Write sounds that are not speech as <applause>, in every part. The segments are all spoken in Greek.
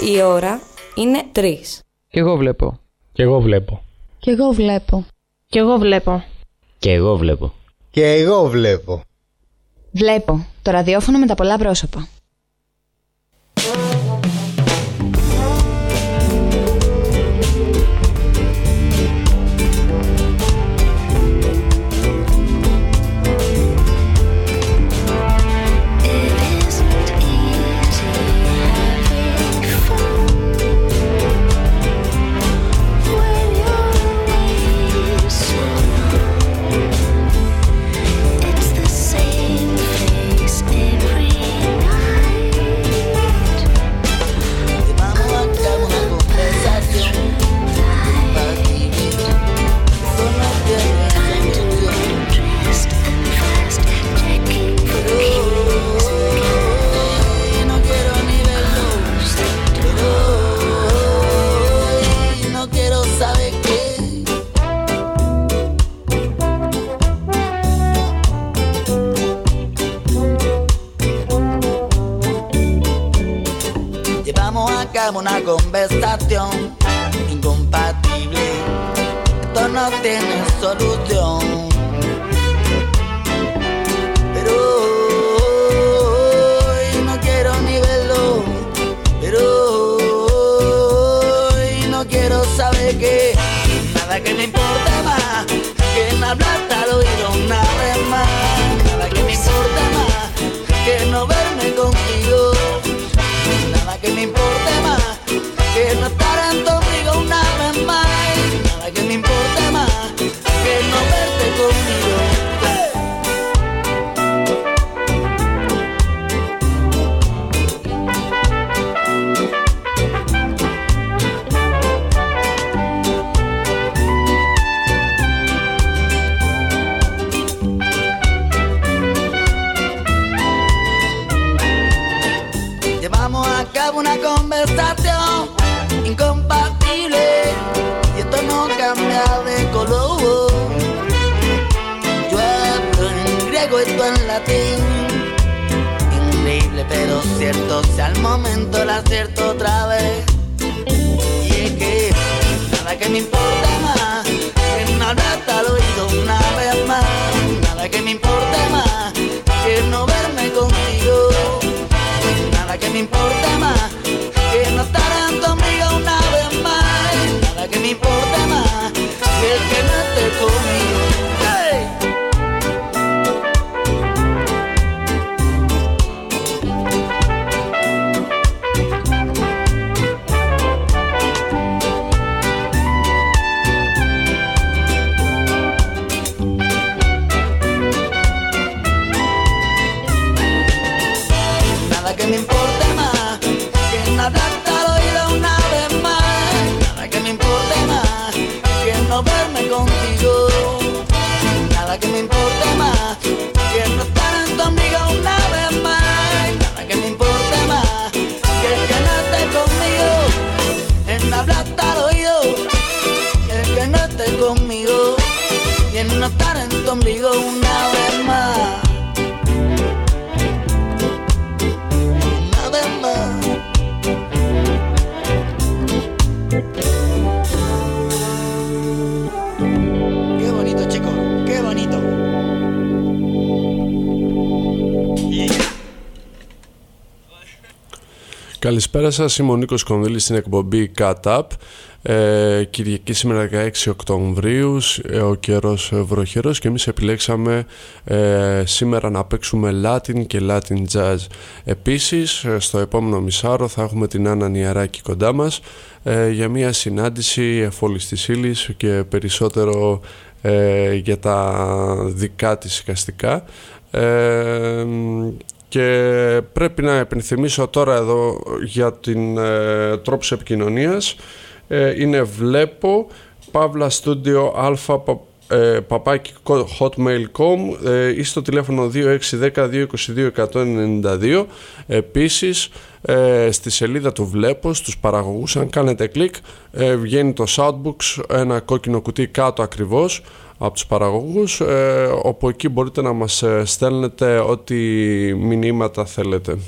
Η ώρα είναι τρεις. Κι εγώ βλέπω. Κι εγώ βλέπω. Κι εγώ βλέπω. Κι εγώ βλέπω. Και εγώ βλέπω. Και εγώ βλέπω. Βλέπω. Το ραδιόφωνο με τα πολλά πρόσωπα. cuestión Καλησπέρα σας, είμαι ο Νίκος Κονδύλης στην εκπομπή Cut Up. Ε, Κυριακή σήμερα 16 Οκτωβρίου, ε, ο καιρός ε, βροχερός και εμείς επιλέξαμε ε, σήμερα να παίξουμε Latin και Latin Jazz. Επίσης, ε, στο επόμενο μισάρο θα έχουμε την Άννα Νιαράκη κοντά μας ε, για μια συνάντηση εφόλης της ύλης και περισσότερο ε, για τα δικά της εικαστικά. Ε, και πρέπει να επενθυμίσω τώρα εδώ για την ε, τρόπους επικοινωνίας ε, είναι βλέπω παύλα στούντιο αλφα πα, ε, παπάκι hotmail.com ε, ή στο τηλέφωνο 2610-222-192 επίσης ε, στη σελίδα του βλέπω στους παραγωγούς αν κάνετε κλικ ε, βγαίνει το Soundbooks ένα κόκκινο κουτί κάτω ακριβώς από τους παραγωγούς ε, όπου εκεί μπορείτε να μας ε, στέλνετε ό,τι μηνύματα θέλετε.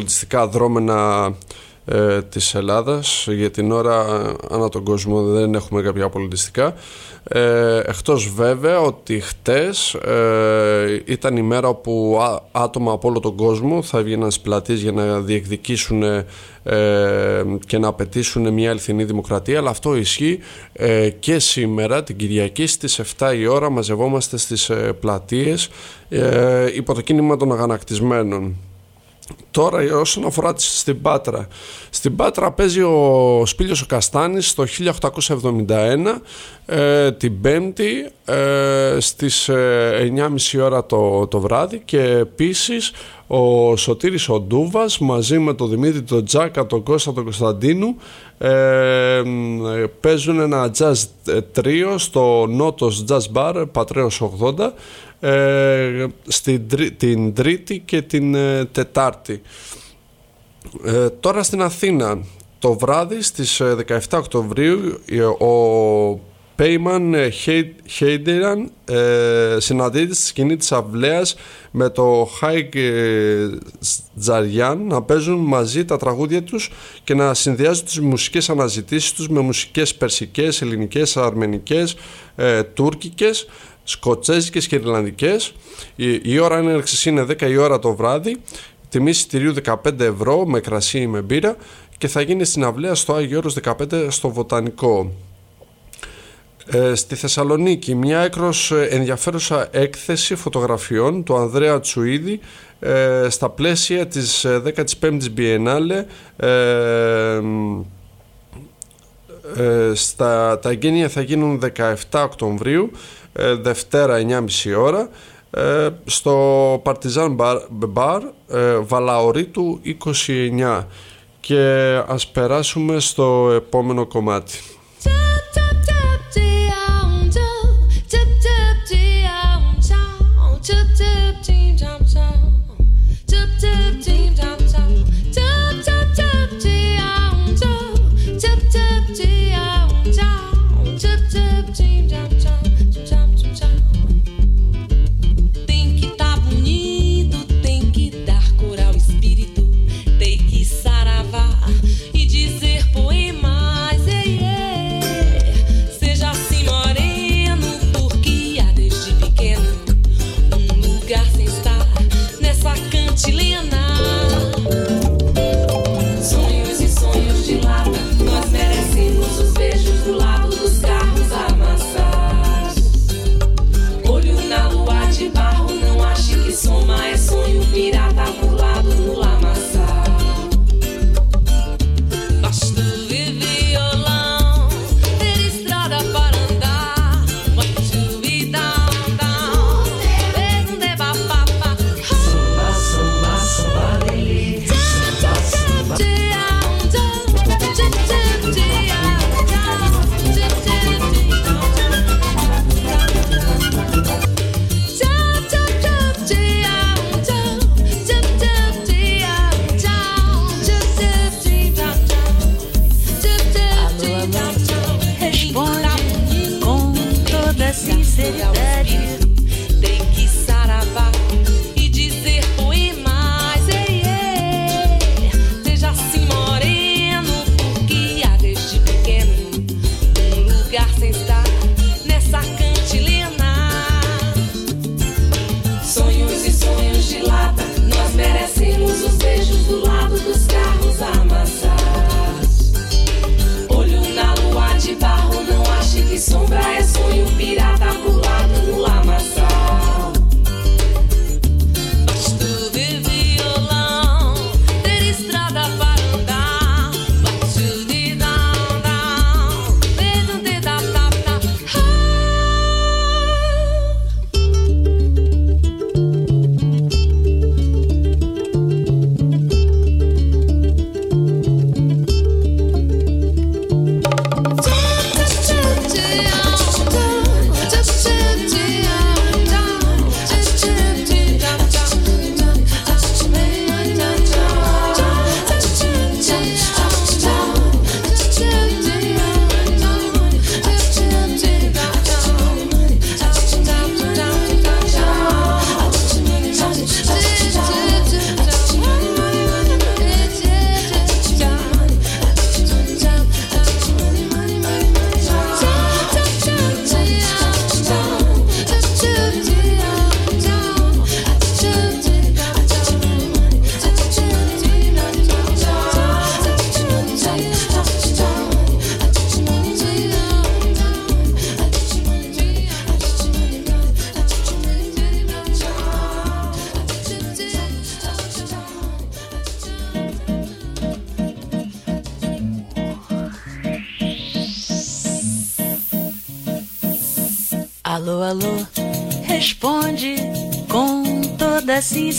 Πολιτιστικά δρόμενα ε, της Ελλάδας. Για την ώρα ανά τον κόσμο δεν έχουμε κάποια πολιτιστικά. Ε, εκτός βέβαια ότι χτες ε, ήταν η μέρα όπου άτομα από όλο τον κόσμο θα έβγαιναν στις πλατείες για να διεκδικήσουν ε, και να απαιτήσουν μια αληθινή δημοκρατία αλλά αυτό ισχύει ε, και σήμερα την Κυριακή στις 7 η ώρα μαζευόμαστε στις ε, πλατείες υπό το κίνημα των αγανακτισμένων. Τώρα όσον αφορά στην Πάτρα. Στην Πάτρα παίζει ο Σπίλιος ο Καστάνης το 1871 ε, την Πέμπτη ε, στις 9.30 ε, ώρα το, το βράδυ και επίσης ο Σωτήρης ο Ντούβας μαζί με τον Δημήτρη τον Τζάκα, τον Κώστα τον Κωνσταντίνου ε, παίζουν ένα jazz τρίο στο Νότος Jazz Bar Πατρέως 80 ε, στην, την Τρίτη και την ε, Τετάρτη. Ε, τώρα στην Αθήνα το βράδυ στις 17 Οκτωβρίου ο Πέιμαν Χέιντεραν ε, συναντείται στη σκηνή της Αυλαίας με το Χάικ Τζαριάν να παίζουν μαζί τα τραγούδια τους και να συνδυάζουν τις μουσικές αναζητήσεις τους με μουσικές περσικές, ελληνικές, αρμενικές, ε, τουρκικές σκοτσέζικες και ιρλανδικές. Η, η ώρα έναρξης είναι 10 η ώρα το βράδυ, τιμή εισιτηρίου 15 ευρώ με κρασί ή με μπύρα και θα γίνει στην αυλαία στο Άγιο Όρος 15 στο Βοτανικό. Ε, στη Θεσσαλονίκη μια έκρος ενδιαφέρουσα έκθεση φωτογραφιών του Ανδρέα Τσουίδη ε, στα πλαίσια της 15ης Biennale ε, ε, στα, τα εγγένεια θα γίνουν 17 Οκτωβρίου ε, Δευτέρα 9.30 ώρα ε, στο Παρτιζάν Bar ε, Βαλαωρίτου 29 και ας περάσουμε στο επόμενο κομμάτι.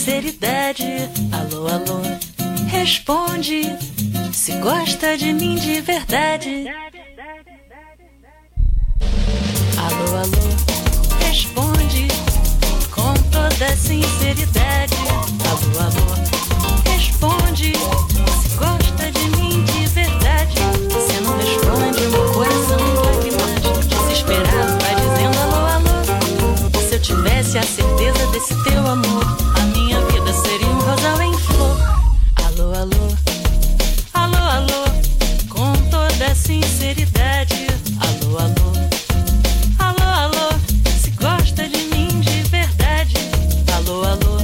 Sinceridade. Alô, alô, responde se gosta de mim de verdade. Alô, alô, responde com toda sinceridade. Alô, alô, responde se gosta de mim de verdade. Se não responde, meu coração lágrimas, desesperado, vai dizendo alô, alô. Se eu tivesse a certeza desse teu amor, Alô, alô, alô, com toda sinceridade. Alô, alô. Alô, alô, se gosta de mim de verdade. Alô, alô,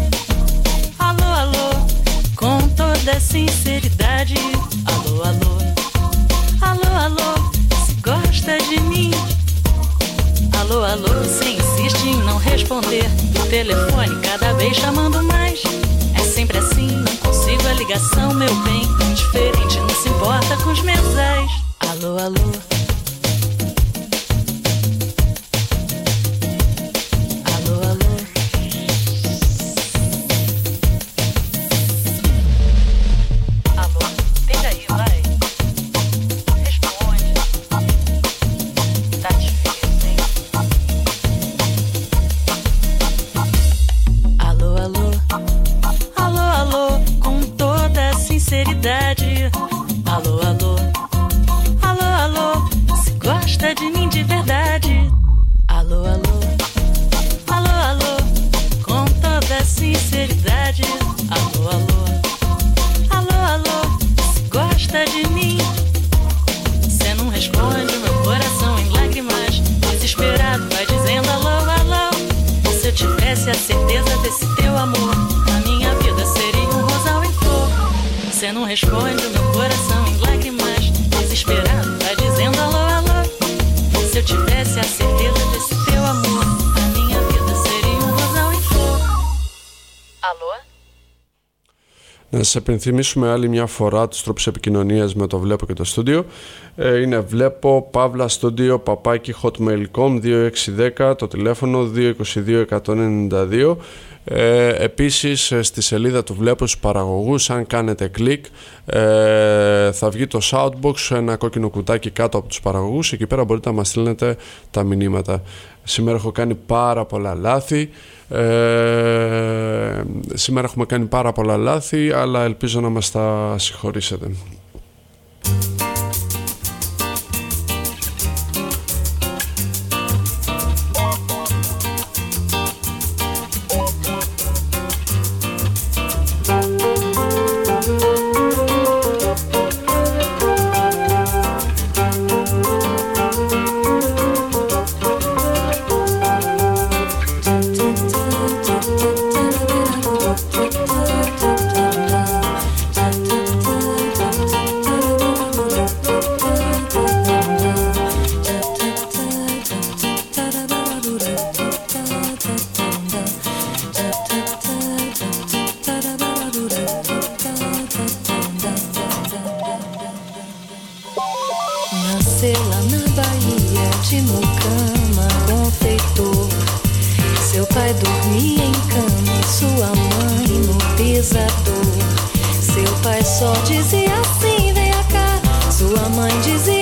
alô, alô, com toda sinceridade. Alô, alô, alô, alô, se gosta de mim. Alô, alô, você insiste em não responder. O telefone cada vez chamando mais. Ligação, meu bem. Diferente, não se importa com os mensais. Alô, alô. Επενθυμίσουμε άλλη μια φορά τους τρόπους επικοινωνίας με το Βλέπω και το στούντιο. Ε, είναι Βλέπω, Παύλα Στούντιο, παπάκι, hotmail.com, 2610, το τηλέφωνο 222-192. Ε, επίσης ε, στη σελίδα του Βλέπω στους παραγωγούς, αν κάνετε κλικ, ε, θα βγει το Shoutbox, ένα κόκκινο κουτάκι κάτω από τους παραγωγούς. Εκεί πέρα μπορείτε να μας στείλετε τα μηνύματα. Σήμερα έχω κάνει πάρα πολλά λάθη. Ε, σήμερα έχουμε κάνει πάρα πολλά λάθη, αλλά ελπίζω να μας τα συγχωρήσετε. Dizia assim, venha cá. Sua mãe dizia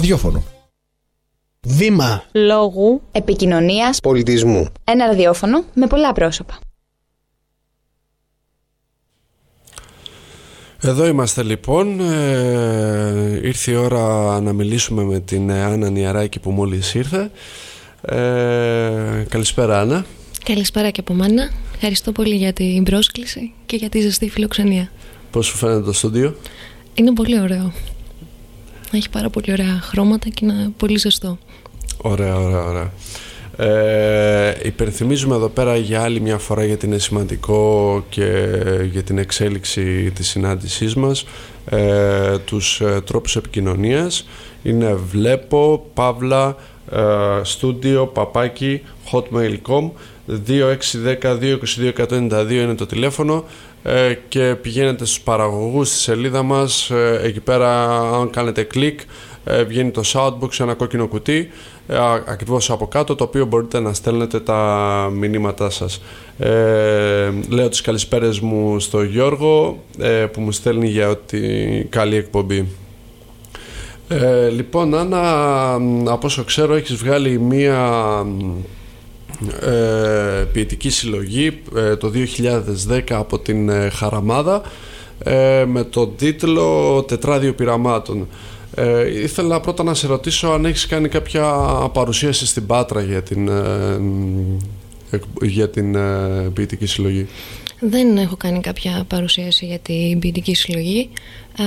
ραδιόφωνο. Βήμα Λόγου επικοινωνίας πολιτισμού. ένα ραδιόφωνο με πολλά πρόσωπα. Εδώ είμαστε λοιπόν. Ε, ήρθε η ώρα να μιλήσουμε με την ε, Άννα Νιαράκη που μόλις ήρθε. Ε, καλησπέρα Άννα. Καλησπέρα και από μένα. Ευχαριστώ πολύ για την πρόσκληση και για τη ζεστή φιλοξενία. Πώς σου φαίνεται το στούντιο; Είναι πολύ ωραίο. Έχει πάρα πολύ ωραία χρώματα και είναι πολύ ζεστό. Ωραία, ωραία, ωραία. Ε, υπενθυμίζουμε εδώ πέρα για άλλη μια φορά γιατί είναι σημαντικό και για την εξέλιξη της συνάντησής μας ε, τους ε, τρόπους επικοινωνίας είναι βλέπω παύλα ε, στούντιο παπάκι hotmail.com 2610-222-192 είναι το τηλέφωνο ε, και πηγαίνετε στους παραγωγούς στη σελίδα μας ε, εκεί πέρα αν κάνετε κλικ ε, βγαίνει το Soundbox ένα κόκκινο κουτί ε, α- ακριβώς από κάτω το οποίο μπορείτε να στέλνετε τα μηνύματά σας. Ε, λέω τις καλησπέρες μου στο Γιώργο ε, που μου στέλνει για ότι καλή εκπομπή. Ε, λοιπόν Άννα από όσο ξέρω έχεις βγάλει μία ε, ποιητική συλλογή ε, το 2010 από την ε, Χαραμάδα ε, με τον τίτλο «Τετράδιο πειραμάτων». Ε, ήθελα πρώτα να σε ρωτήσω αν έχεις κάνει κάποια παρουσίαση στην Πάτρα για την, ε, εκ- για την ε, ποιητική συλλογή. Δεν έχω κάνει κάποια παρουσίαση για την ποιητική συλλογή. Α,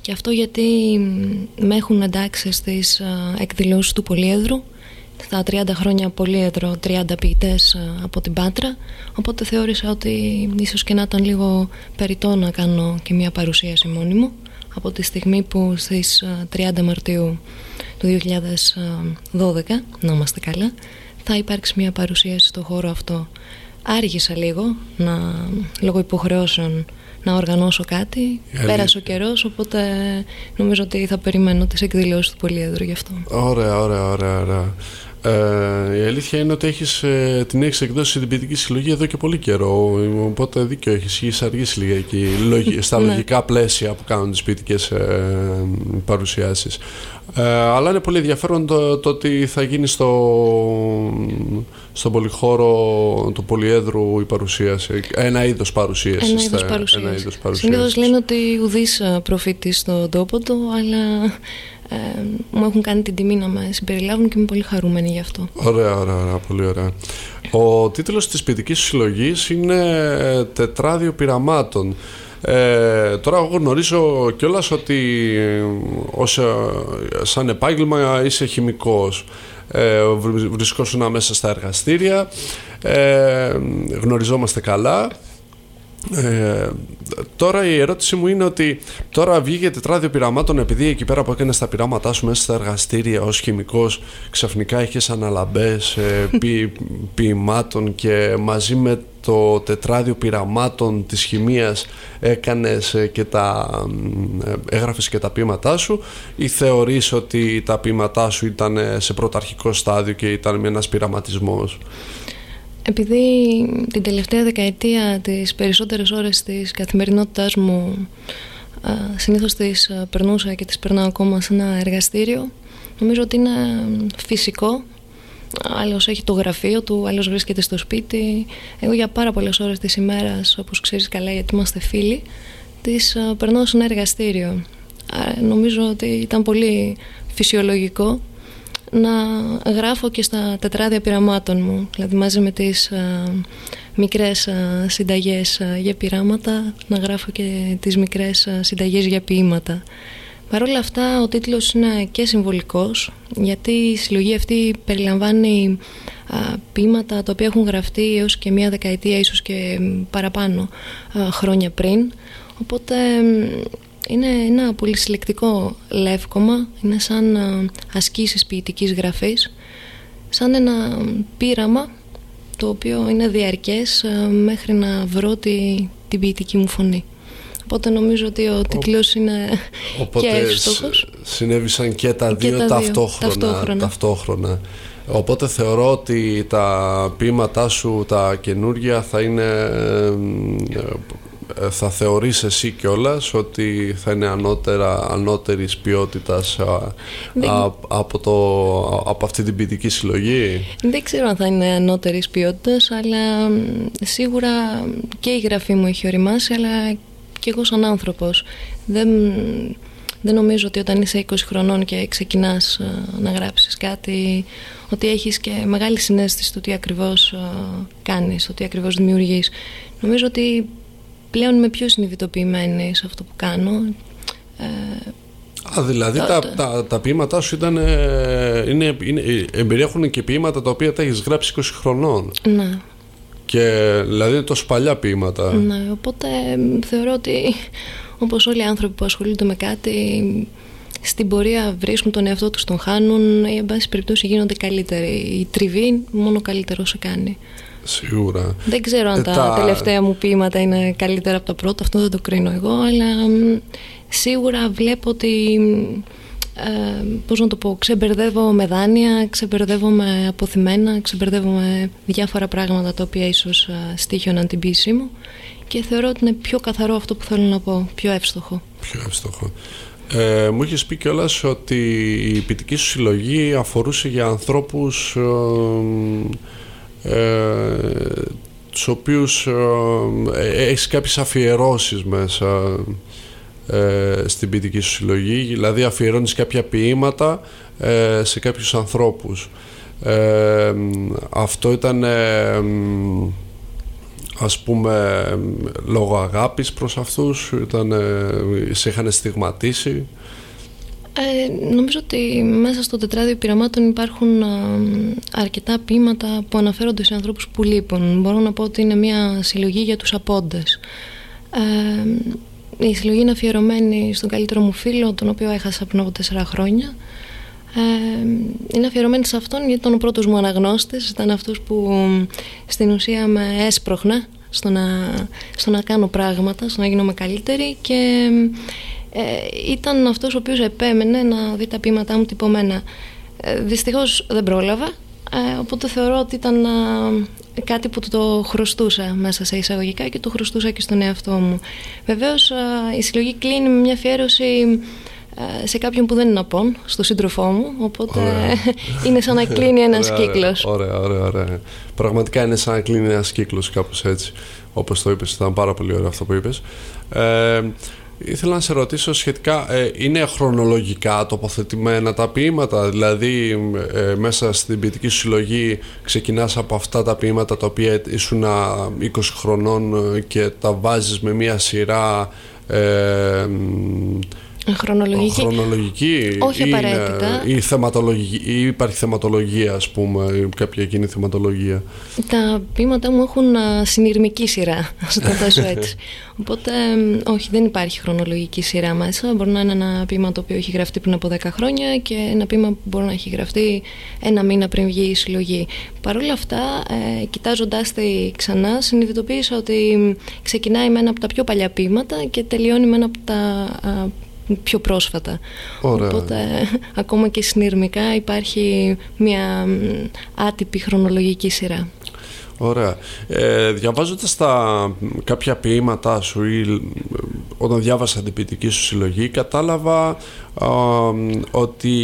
και αυτό γιατί μ, με έχουν εντάξει στις α, εκδηλώσεις του Πολύεδρου στα 30 χρόνια Πολύεδρο 30 ποιητές α, από την Πάτρα οπότε θεώρησα ότι ίσως και να ήταν λίγο περιττό να κάνω και μια παρουσίαση μόνη μου από τη στιγμή που στις α, 30 Μαρτίου του 2012 να είμαστε καλά θα υπάρξει μια παρουσίαση στο χώρο αυτό άργησα λίγο να, λόγω υποχρεώσεων να οργανώσω κάτι. αλήθεια- Πέρασε ο καιρός, οπότε νομίζω ότι θα περιμένω τις εκδηλώσεις του Πολύεδρου γι' αυτό. Ωραία, ωραία, ωραία, ωραία. Ε, η αλήθεια είναι ότι έχεις, ε, την έχεις εκδώσει την ποιητική συλλογή εδώ και πολύ καιρό οπότε δίκιο έχεις, έχεις αργήσει λίγα εκεί λογι- <laughs> στα Ναι. λογικά πλαίσια που κάνουν τις ποιητικές ε, παρουσιάσεις ε, αλλά είναι πολύ ενδιαφέρον το, το ότι θα γίνει στο, στον πολυχώρο του Πολυέδρου η παρουσίαση ένα είδος παρουσίασης Ένα είδος θα- παρουσίασης. ένα είδος Συνήθως παρουσίασης. λένε ότι ουδής προφήτης στον τόπο του, αλλά ε, μου έχουν κάνει την τιμή να με συμπεριλάβουν και είμαι πολύ χαρούμενη γι' αυτό. Ωραία, ωραία, ωραία, πολύ ωραία. Ο τίτλος της ποιητικής σου συλλογής είναι «Τετράδιο πειραμάτων». Ε, τώρα εγώ γνωρίζω κιόλας ότι ε, ως, ε, σαν επάγγελμα είσαι χημικός. Ε, βρι- βρισκόσουν μέσα στα εργαστήρια, ε, γνωριζόμαστε καλά. Ε, τώρα η ερώτηση μου είναι ότι τώρα βγήκε τετράδιο πειραμάτων επειδή εκεί πέρα που έκανες τα πειράματά σου μέσα στα εργαστήρια ως χημικός ξαφνικά είχες αναλαμπές ε, <laughs> ποι, ποιημάτων και μαζί με το τετράδιο πειραμάτων της χημείας έκανες ε, και τα ε, έγραφες και τα ποίηματά σου ή θεωρείς ότι τα ποίηματά σου ήταν ε, σε πρωταρχικό στάδιο και ήταν με ένας πειραματισμός; Επειδή την τελευταία δεκαετία τις περισσότερες ώρες της καθημερινότητάς μου α, συνήθως τις α, περνούσα και τις περνάω ακόμα σε ένα εργαστήριο νομίζω ότι είναι φυσικό. Άλλος έχει το γραφείο του, άλλος βρίσκεται στο σπίτι. Εγώ για πάρα πολλές ώρες της ημέρας όπως ξέρεις καλά γιατί είμαστε φίλοι τις α, περνάω σε ένα εργαστήριο. Άρα, νομίζω ότι ήταν πολύ φυσιολογικό να γράφω και στα τετράδια πειραμάτων μου, δηλαδή μαζί με τις α, μικρές α, συνταγές α, για πειράματα, να γράφω και τις μικρές α, συνταγές για ποίηματα. Παρ' όλα αυτά ο τίτλος είναι και συμβολικός γιατί η συλλογή αυτή περιλαμβάνει α, ποίηματα τα οποία έχουν γραφτεί έως και μία δεκαετία ίσως και παραπάνω χρόνια πριν οπότε είναι ένα πολύ συλλεκτικό λεύκομα είναι σαν ασκήσεις ποιητικής γραφής σαν ένα πείραμα το οποίο είναι διαρκές μέχρι να βρω τη, την ποιητική μου φωνή. Οπότε νομίζω ότι ο τίτλος είναι Οπότε και εύστοχος. συνέβησαν και τα δύο, τα ταυτόχρονα, ταυτόχρονα. ταυτόχρονα. Οπότε θεωρώ ότι τα ποίηματά σου, τα καινούργια θα είναι... ε, θα θεωρείς εσύ κιόλας ότι θα είναι ανώτερα, ανώτερης ποιότητας α, Δεν- α- από, το, από αυτή την ποιητική συλλογή; Δεν ξέρω αν θα είναι ανώτερης ποιότητας, αλλά μ, σίγουρα και η γραφή μου έχει οριμάσει, αλλά και εγώ σαν άνθρωπος. Δεν, δεν νομίζω ότι όταν είσαι 20 χρονών και ξεκινάς α, να γράψεις κάτι, ότι έχεις και μεγάλη συνέστηση του τι ακριβώς α, κάνεις, το τι ακριβώς δημιουργείς. Νομίζω ότι πλέον είμαι πιο συνειδητοποιημένη σε αυτό που κάνω. Ε, Α, δηλαδή Το- τα, το- τα, τα ποίηματά σου ήταν, ε, είναι, είναι, ε, εμπεριέχουν και ποίηματα τα οποία τα έχεις γράψει 20 χρονών. ναι. Και δηλαδή είναι τόσο παλιά ποίηματα. Ναι, οπότε μ, θεωρώ ότι όπως όλοι οι άνθρωποι που ασχολούνται με κάτι στην πορεία βρίσκουν τον εαυτό τους, τον χάνουν ή εν πάση περιπτώσει γίνονται καλύτεροι. Η τριβή μόνο καλύτερο σε κάνει. Σίγουρα. Δεν ξέρω αν Ε, τα, τα- τελευταία μου ποίηματα είναι καλύτερα από τα πρώτα, αυτό δεν το κρίνω εγώ, αλλά μ, σίγουρα βλέπω ότι, μ, ε, πώς να το πω, ξεμπερδεύω με δάνεια, ξεμπερδεύω με αποθυμένα, ξεμπερδεύω με διάφορα πράγματα τα οποία ίσως ε, στήχιωναν την ποίησή μου και θεωρώ ότι είναι πιο καθαρό αυτό που θέλω να πω, πιο εύστοχο. Πιο εύστοχο. Ε, μου είχες πει κιόλας ότι η ποιητική σου συλλογή αφορούσε για ανθρώπους ε, ε, τους οποίους ε, έχεις κάποιες αφιερώσεις μέσα ε, στην ποιητική σου συλλογή. Δηλαδή αφιερώνεις κάποια ποίηματα ε, σε κάποιους ανθρώπους. Ε, αυτό ήταν ε, ας πούμε λόγω αγάπης προς αυτούς. Ήταν, ε, σε είχαν στιγματίσει Ε, νομίζω ότι μέσα στο τετράδιο πειραμάτων υπάρχουν α, αρκετά ποίηματα που αναφέρονται σε ανθρώπους που λείπουν. Μπορώ να πω ότι είναι μια συλλογή για τους απόντες. Ε, η συλλογή είναι αφιερωμένη στον καλύτερο μου φίλο, τον οποίο έχασα πριν από τέσσερα χρόνια. Ε, είναι αφιερωμένη σε αυτόν γιατί ήταν ο πρώτος μου αναγνώστης, ήταν αυτός που στην ουσία με έσπροχνε στο να, στο να κάνω πράγματα, στο να γίνομαι καλύτερη και ε, ήταν αυτός ο οποίος επέμενε να δει τα ποίηματά μου τυπωμένα. Ε, δυστυχώς δεν πρόλαβα, ε, οπότε θεωρώ ότι ήταν α, κάτι που το χρωστούσα μέσα σε εισαγωγικά και το χρωστούσα και στον εαυτό μου. Βεβαίως α, η συλλογή κλείνει με μια αφιέρωση ε, σε κάποιον που δεν είναι απόν, στο σύντροφό μου, οπότε <laughs> είναι σαν να κλείνει ένας Ωραία, κύκλος. Ωραία, ωραία, ωραία. Πραγματικά είναι σαν να κλείνει ένας κύκλος κάπως έτσι. Όπως το είπες, ήταν πάρα πολύ ωραίο αυτό που είπες. Ε, ήθελα να σε ρωτήσω σχετικά, ε, είναι χρονολογικά τοποθετημένα τα ποίηματα, δηλαδή ε, μέσα στην ποιητική σου συλλογή ξεκινάς από αυτά τα ποίηματα τα οποία ήσουν 20 χρονών ε, και τα βάζεις με μία σειρά ε, Χρονολογική. Χρονολογική Όχι ή είναι- απαραίτητα. ή, θεματολογική, ή υπάρχει θεματολογία ας πούμε ή κάποια κοινή θεματολογία Τα ποίηματα μου έχουν α, συνειρμική σειρά, ας το θέσω έτσι. <laughs> Οπότε, μ, όχι, δεν υπάρχει χρονολογική σειρά μέσα. Μπορεί να είναι ένα ποίημα το οποίο έχει γραφτεί πριν από 10 χρόνια και ένα ποίημα που μπορεί να έχει γραφτεί ένα μήνα πριν βγει η συλλογή. Παρ' όλα αυτά, ε, κοιτάζοντάς τη ξανά, συνειδητοποίησα ότι μ, ξεκινάει με ένα από τα πιο παλιά ποίηματα και τελειώνει με ένα από τα α, πιο πρόσφατα. Ωραία. Οπότε, ακόμα και συνειρμικά υπάρχει μια μ, άτυπη χρονολογική σειρά. Ωραία. Ε, διαβάζοντας τα κάποια ποίηματά σου ή ε, όταν διάβασα την ποιητική σου συλλογή κατάλαβα α, ότι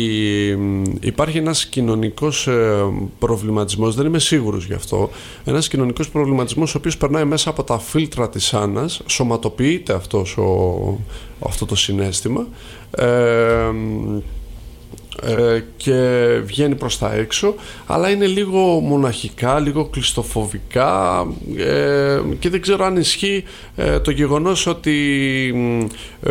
υπάρχει ένας κοινωνικός ε, προβληματισμός, δεν είμαι σίγουρος γι' αυτό, ένας κοινωνικός προβληματισμός ο οποίος περνάει μέσα από τα φίλτρα της Άννας, σωματοποιείται αυτός ο, αυτό το συνέστημα ε, ε, και βγαίνει προς τα έξω αλλά είναι λίγο μοναχικά, λίγο κλειστοφοβικά ε, και δεν ξέρω αν ισχύει ε, το γεγονός ότι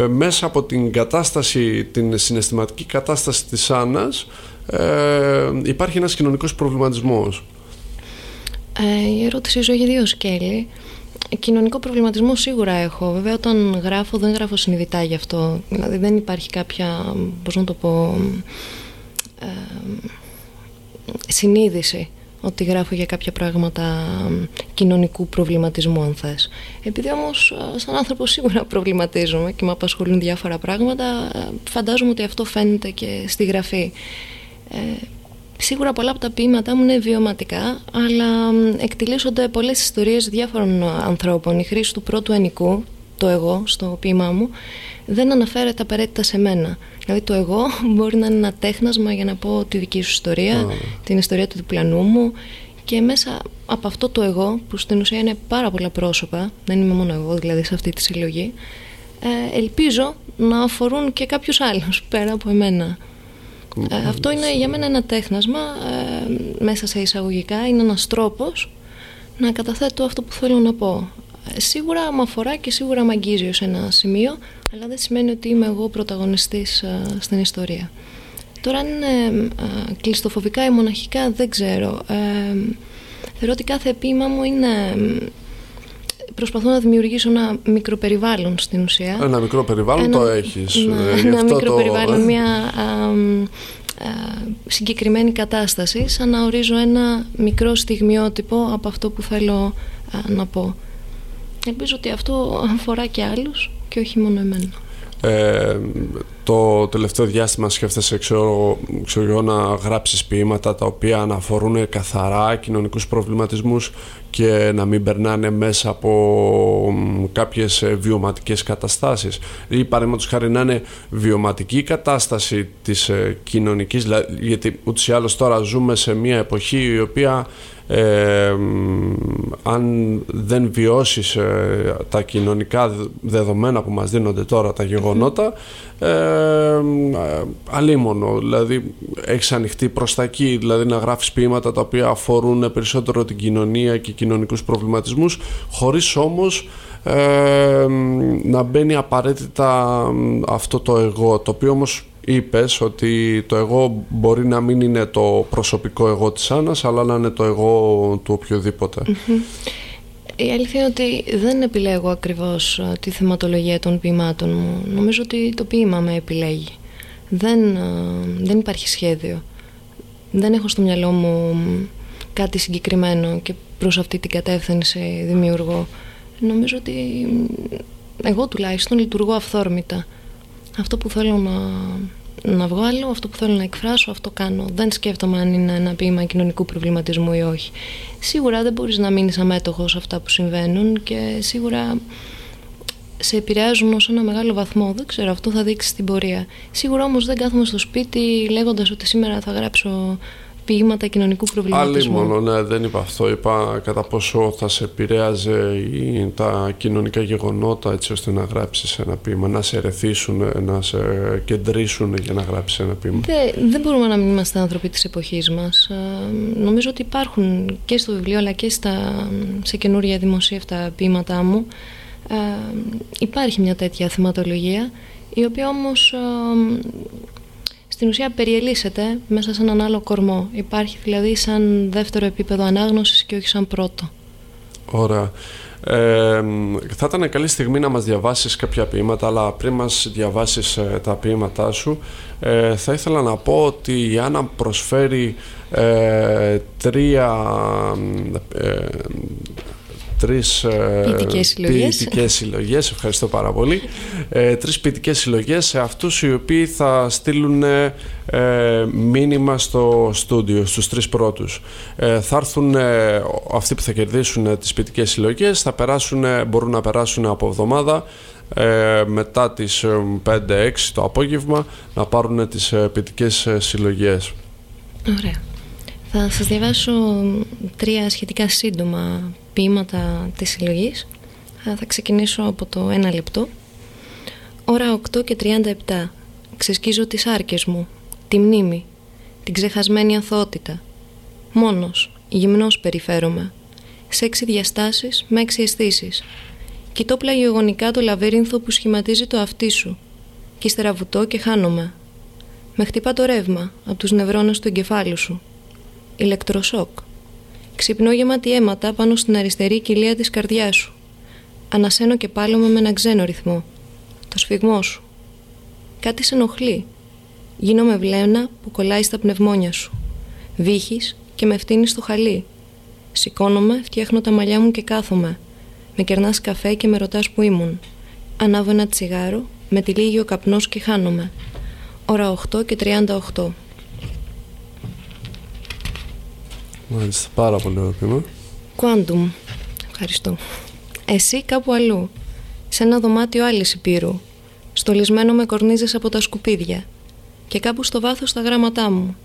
μέσα από την κατάσταση, την συναισθηματική κατάσταση της Άννας υπάρχει ένας κοινωνικός προβληματισμός. η ερώτησή σου έχει δύο σκέλη. Κοινωνικό προβληματισμό σίγουρα έχω. Βέβαια, όταν γράφω, δεν γράφω συνειδητά γι' αυτό. Δηλαδή, δεν υπάρχει κάποια, πώς να το πω, ε, συνείδηση ότι γράφω για κάποια πράγματα κοινωνικού προβληματισμού, αν θες. Επειδή όμως, σαν άνθρωπο σίγουρα προβληματίζομαι και με απασχολούν διάφορα πράγματα, φαντάζομαι ότι αυτό φαίνεται και στη γραφή. Ε, Σίγουρα πολλά από τα ποίηματά μου είναι βιωματικά, αλλά εκτιλήσονται πολλές ιστορίες διάφορων ανθρώπων. Η χρήση του πρώτου ενικού, το εγώ, στο ποίημά μου, δεν αναφέρεται απαραίτητα σε μένα. Δηλαδή το εγώ <laughs> μπορεί να είναι ένα τέχνασμα για να πω τη δική σου ιστορία, την ιστορία του διπλανού μου και μέσα από αυτό το εγώ, που στην ουσία είναι πάρα πολλά πρόσωπα, δεν είμαι μόνο εγώ δηλαδή σε αυτή τη συλλογή, ε, ελπίζω να αφορούν και κάποιους άλλους πέρα από εμένα. Ε, αυτό είναι για μένα ένα τέχνασμα ε, μέσα σε εισαγωγικά, είναι ένας τρόπος να καταθέτω αυτό που θέλω να πω. Ε, σίγουρα με αφορά και σίγουρα με αγγίζει ως ένα σημείο, αλλά δεν σημαίνει ότι είμαι εγώ πρωταγωνιστής στην ιστορία. Τώρα αν είναι κλειστοφοβικά ή μοναχικά δεν ξέρω. θεωρώ ότι κάθε ποίημα μου είναι προσπαθώ να δημιουργήσω ένα μικρό περιβάλλον στην ουσία. Ένα μικρό περιβάλλον το έχεις. Ε, ένα μικρό περιβάλλον, μια συγκεκριμένη κατάσταση, σαν να ορίζω ένα μικρό στιγμιότυπο από αυτό που θέλω να πω. Ελπίζω ότι αυτό αφορά και άλλους και όχι μόνο εμένα. Ε, το τελευταίο διάστημα σκέφτεσαι ξέρω, ξέρω να γράψεις ποίηματα τα οποία αναφορούν καθαρά κοινωνικούς προβληματισμούς και να μην περνάνε μέσα από κάποιες βιωματικές καταστάσεις. Ή παραδείγματος χάρη να είναι βιωματική κατάσταση της ε, κοινωνικής γιατί ούτως ή άλλως τώρα ζούμε σε μια εποχή η οποία ε, αν δεν βιώσεις ε, τα κοινωνικά δεδομένα που μας δίνονται τώρα τα γεγονότα ε, αλίμονο. Δηλαδή έχεις ανοιχτεί προς τα εκεί δηλαδή να γράφεις ποίηματα τα οποία αφορούν περισσότερο την κοινωνία και κοινωνικούς προβληματισμούς χωρίς όμως ε, να μπαίνει απαραίτητα αυτό το εγώ το οποίο όμως είπες ότι το εγώ μπορεί να μην είναι το προσωπικό εγώ της Άννας αλλά να είναι το εγώ του οποιοδήποτε. Η αλήθεια είναι ότι δεν επιλέγω ακριβώς ε, τη θεματολογία των ποιημάτων μου. Νομίζω ότι το ποίημα με επιλέγει. Δεν, ε, δεν υπάρχει σχέδιο. Δεν έχω στο μυαλό μου κάτι συγκεκριμένο και προς αυτή την κατεύθυνση δημιουργώ. Νομίζω ότι εγώ τουλάχιστον λειτουργώ αυθόρμητα. Αυτό που θέλω να να βγάλω, αυτό που θέλω να εκφράσω, αυτό κάνω. Δεν σκέφτομαι αν είναι ένα ποίημα κοινωνικού προβληματισμού ή όχι. Σίγουρα δεν μπορείς να μείνεις αμέτωχος αυτά που συμβαίνουν και σίγουρα σε επηρεάζουν ως ένα μεγάλο βαθμό. Δεν ξέρω, αυτό θα δείξεις στην πορεία. Σίγουρα όμως δεν κάθομαι στο σπίτι λέγοντας ότι σήμερα θα γράψω ποίηματα κοινωνικού προβληματισμού. Άλλη μόνο, ναι, δεν είπα αυτό. Είπα κατά πόσο θα σε επηρέαζε ή τα κοινωνικά γεγονότα έτσι ώστε να γράψεις ένα ποίημα, να σε ερεθίσουν, να σε κεντρήσουν για να γράψεις ένα ποίημα. Δεν, δεν μπορούμε να μην είμαστε άνθρωποι της εποχής μας. Ε, νομίζω ότι υπάρχουν και στο βιβλίο αλλά και στα, σε καινούρια δημοσίευτα ποίηματά μου ε, υπάρχει μια τέτοια θεματολογία η οποία όμως ε, στην ουσία περιελίσσεται μέσα σε έναν άλλο κορμό. Υπάρχει δηλαδή σαν δεύτερο επίπεδο ανάγνωσης και όχι σαν πρώτο. Ωραία. Ε, θα ήταν καλή στιγμή να μας διαβάσεις κάποια ποίηματα αλλά πριν μας διαβάσεις ε, τα ποίηματά σου ε, θα ήθελα να πω ότι η Άννα προσφέρει ε, τρία τρεις ε, ποιητικές συλλογές. ποιητικές συλλογές, ευχαριστώ πάρα πολύ, ε, τρεις ποιητικές συλλογές σε αυτούς οι οποίοι θα στείλουν ε, μήνυμα στο στούντιο, στους τρεις πρώτους. Ε, θα έρθουν ε, αυτοί που θα κερδίσουν τις ποιητικές συλλογές, θα περάσουν, μπορούν να περάσουν από εβδομάδα ε, μετά τις 5-6 το απόγευμα να πάρουν τις ποιητικές συλλογές. Ωραία. Θα σας διαβάσω τρία σχετικά σύντομα ποίηματα της συλλογής. Θα ξεκινήσω από το ένα λεπτό. Ώρα 8 και 37. Ξεσκίζω τις άρκες μου. τη μνήμη, την ξεχασμένη αθωότητα. Μόνος, γυμνός περιφέρομαι, σε έξι διαστάσεις με έξι αισθήσεις. Κοιτώ πλαγιογονικά το λαβύρινθο που σχηματίζει το αυτί σου και ύστερα βουτώ και χάνομαι. Με χτυπά το ρεύμα από τους νευρώνες του εγκεφάλου σου. Ηλεκτροσόκ. Ξυπνώ γεμάτη αίματα πάνω στην αριστερή κοιλία της καρδιάς σου. Ανασένω και πάλομαι με ένα ξένο ρυθμό. Το σφιγμό σου. Κάτι σε ενοχλεί. Γίνομαι βλέμνα που κολλάει στα πνευμόνια σου. Βύχεις και με φτύνεις στο χαλί. Σηκώνομαι, φτιάχνω τα μαλλιά μου και κάθομαι. Με κερνάς καφέ και με ρωτάς που ήμουν. Ανάβω ένα τσιγάρο, με λίγη ο καπνός και χάνομαι. Ώρα 8 και 38. Μάλιστα, πάρα πολύ ωραίο ποίημα. Quantum. Ευχαριστώ. Εσύ κάπου αλλού. Σε ένα δωμάτιο άλλη υπήρου. Στολισμένο με κορνίζες από τα σκουπίδια. Και κάπου στο βάθος τα γράμματά μου.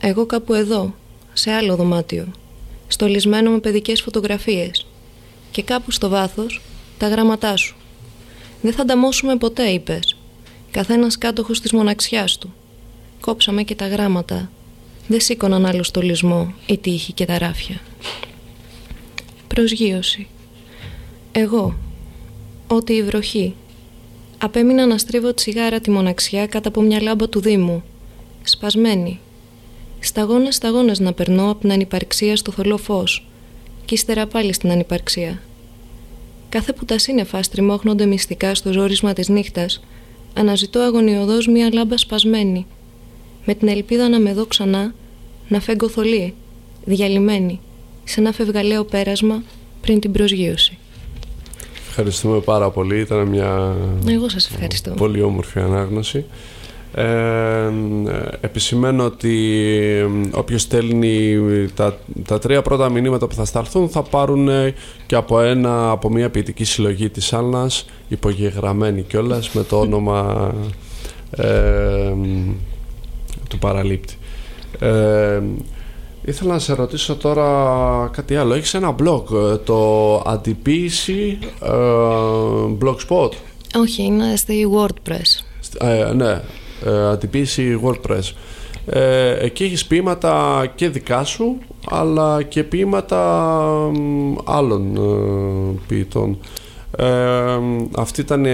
Εγώ κάπου εδώ, σε άλλο δωμάτιο. Στολισμένο με παιδικές φωτογραφίες. Και κάπου στο βάθος τα γράμματά σου. Δεν θα ανταμώσουμε ποτέ, είπες. Καθένας κάτοχος της μοναξιάς του. Κόψαμε και τα γράμματα. Δεν σήκωναν άλλο στολισμό, η τύχη και τα ράφια. Προσγείωση. Εγώ, ότι η βροχή. Απέμεινα να στρίβω τσιγάρα τη μοναξιά κάτω από μια λάμπα του Δήμου. Σπασμένη. Σταγόνες σταγόνες να περνώ από την ανυπαρξία στο θολό φως. Κι ύστερα πάλι στην ανυπαρξία. Κάθε που τα σύννεφα στριμώχνονται μυστικά στο ζόρισμα της νύχτας, αναζητώ αγωνιωδώς μια λάμπα σπασμένη. Με την ελπίδα να με δω ξανά, να φέγγω θολή, διαλυμένη, σε ένα φευγαλαίο πέρασμα πριν την προσγείωση. Ευχαριστούμε πάρα πολύ. Ήταν μια Εγώ σας ευχαριστώ. πολύ όμορφη ανάγνωση. Ε, επισημαίνω ότι όποιος στέλνει τα, τα τρία πρώτα μηνύματα που θα σταλθούν θα πάρουν και από, ένα, από μια ποιητική συλλογή της Άλνας υπογεγραμμένη κιόλας με το όνομα ε, του παραλήπτη. Ε, ήθελα να σε ρωτήσω τώρα κάτι άλλο. Έχεις ένα blog, το αντιποίηση ε, blogspot; Όχι, είναι στη WordPress. Ε, ναι, ε, αντιποίηση WordPress. Ε, εκεί έχεις ποίηματα και δικά σου αλλά και ποίηματα άλλων ε, ποιητών. Ε, αυτή ήταν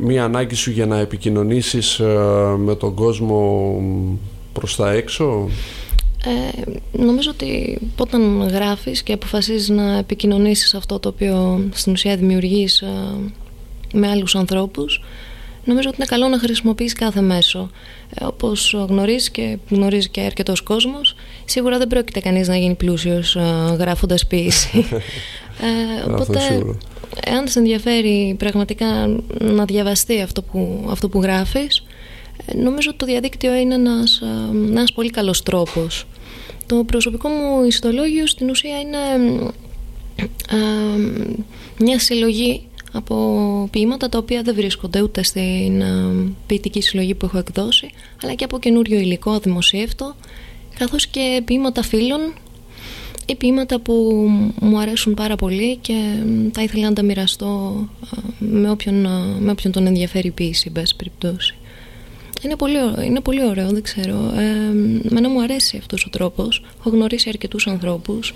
μία ανάγκη σου για να επικοινωνήσεις με τον κόσμο προς τα έξω; Ε, νομίζω ότι όταν γράφεις και αποφασίζεις να επικοινωνήσεις αυτό το οποίο στην ουσία δημιουργείς με άλλους ανθρώπους νομίζω ότι είναι καλό να χρησιμοποιείς κάθε μέσο. Ε, όπως γνωρίζεις και γνωρίζει και αρκετός κόσμος, σίγουρα δεν πρόκειται κανείς να γίνει πλούσιος ε, γράφοντας ποίηση. <laughs> ε, οπότε, εάν σε ενδιαφέρει πραγματικά να διαβαστεί αυτό που, αυτό που γράφεις, ε, νομίζω ότι το διαδίκτυο είναι ένας, ε, ένας πολύ καλός τρόπος. Το προσωπικό μου ιστολόγιο στην ουσία είναι μια συλλογή από ποίηματα τα οποία δεν βρίσκονται ούτε στην uh, ποιητική συλλογή που έχω εκδώσει αλλά και από καινούριο υλικό δημοσίευτο καθώς και ποίηματα φίλων ή ποίηματα που μου αρέσουν πάρα πολύ και θα ήθελα να τα μοιραστώ με όποιον, με όποιον τον ενδιαφέρει η ποίηση, μπες περιπτώσει. Είναι πολύ, είναι πολύ ωραίο, δεν ξέρω. Ε, μένα μου αρέσει αυτός ο τρόπος. Έχω γνωρίσει αρκετούς ανθρώπους